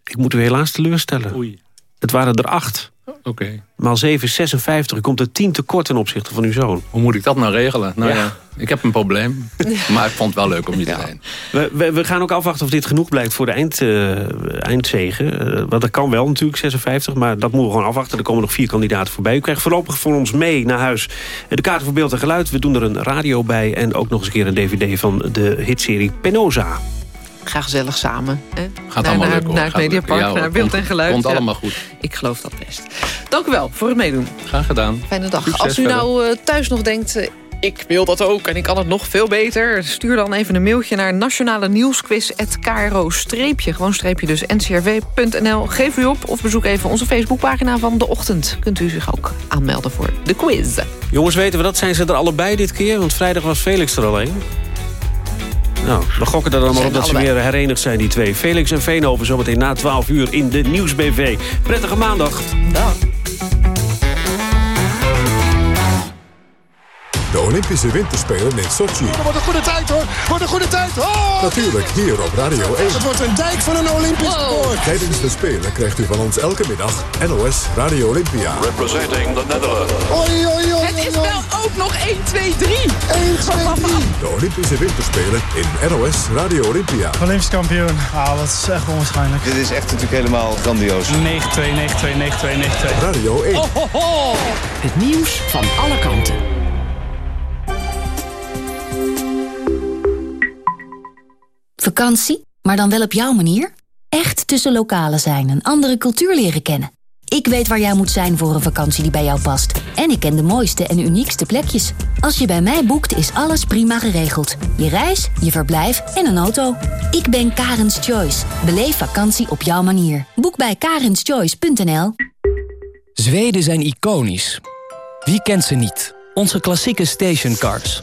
Ik moet u helaas teleurstellen. Oei. Het waren er acht. Oké. Maal 7 is 56. U komt er 10 tekort ten opzichte van uw zoon. Hoe moet ik dat nou regelen? Nou Ja. ja, ik heb een probleem. Maar ik vond het wel leuk om hier te zijn. We, we, we gaan ook afwachten of dit genoeg blijkt voor de eind, eh, eindzegen. Eh, want dat kan wel natuurlijk, 56. Maar dat moeten we gewoon afwachten. Er komen nog vier kandidaten voorbij. U krijgt voorlopig voor ons mee naar huis de kaarten voor beeld en geluid. We doen er een radio bij. En ook nog eens een keer een dvd van de hitserie Penosa. Ga gezellig samen. Hè? Gaat naar, allemaal naar, leuk hoor. Naar het Mediapark. Ja, naar beeld en Komt- geluid. Komt Ja. allemaal goed. Ik geloof dat best. Dank u wel voor het meedoen. Graag gedaan. Fijne dag. Succes Als u verder. nou eh, thuis nog denkt... eh, ik wil dat ook en ik kan het nog veel beter... stuur dan even een mailtje naar nationale nieuwsquiz.kro streepje. Gewoon streepje dus ncrv.nl. Geef u op of bezoek even onze Facebookpagina van De Ochtend. Kunt u zich ook aanmelden voor de quiz. Jongens, weten we dat? Zijn ze er allebei dit keer? Want vrijdag was Felix er alleen. Nou, we gokken er dan maar op dat ze weer herenigd zijn, die twee. Felix en Veenhoven zometeen na 12 uur in de Nieuwsbv. Prettige maandag. Dag. Olympische Winterspelen in Sochi. Dat wordt een goede tijd hoor. Wordt een goede tijd. Oh! Natuurlijk hier op Radio 1. Het wordt een dijk van een Olympisch record. Tijdens de Spelen krijgt u van ons elke middag NOS Radio Olympia. Representing the Netherlands. Oei, oei, oei, Het is wel ook nog 1, 2, 3. 1, 2, 3. De Olympische Winterspelen in NOS Radio Olympia. Olympisch kampioen. Ah, dat is echt onwaarschijnlijk. Dit is echt natuurlijk helemaal grandioos. 9-2, 9-2, 9-2, 9-2. Radio 1. Het nieuws van alle kanten. Vakantie, maar dan wel op jouw manier? Echt tussen lokalen zijn en andere cultuur leren kennen. Ik weet waar jij moet zijn voor een vakantie die bij jou past. En ik ken de mooiste en uniekste plekjes. Als je bij mij boekt, is alles prima geregeld. Je reis, je verblijf en een auto. Ik ben Karens Choice. Beleef vakantie op jouw manier. Boek bij karenschoice.nl Zweden zijn iconisch. Wie kent ze niet? Onze klassieke stationcars.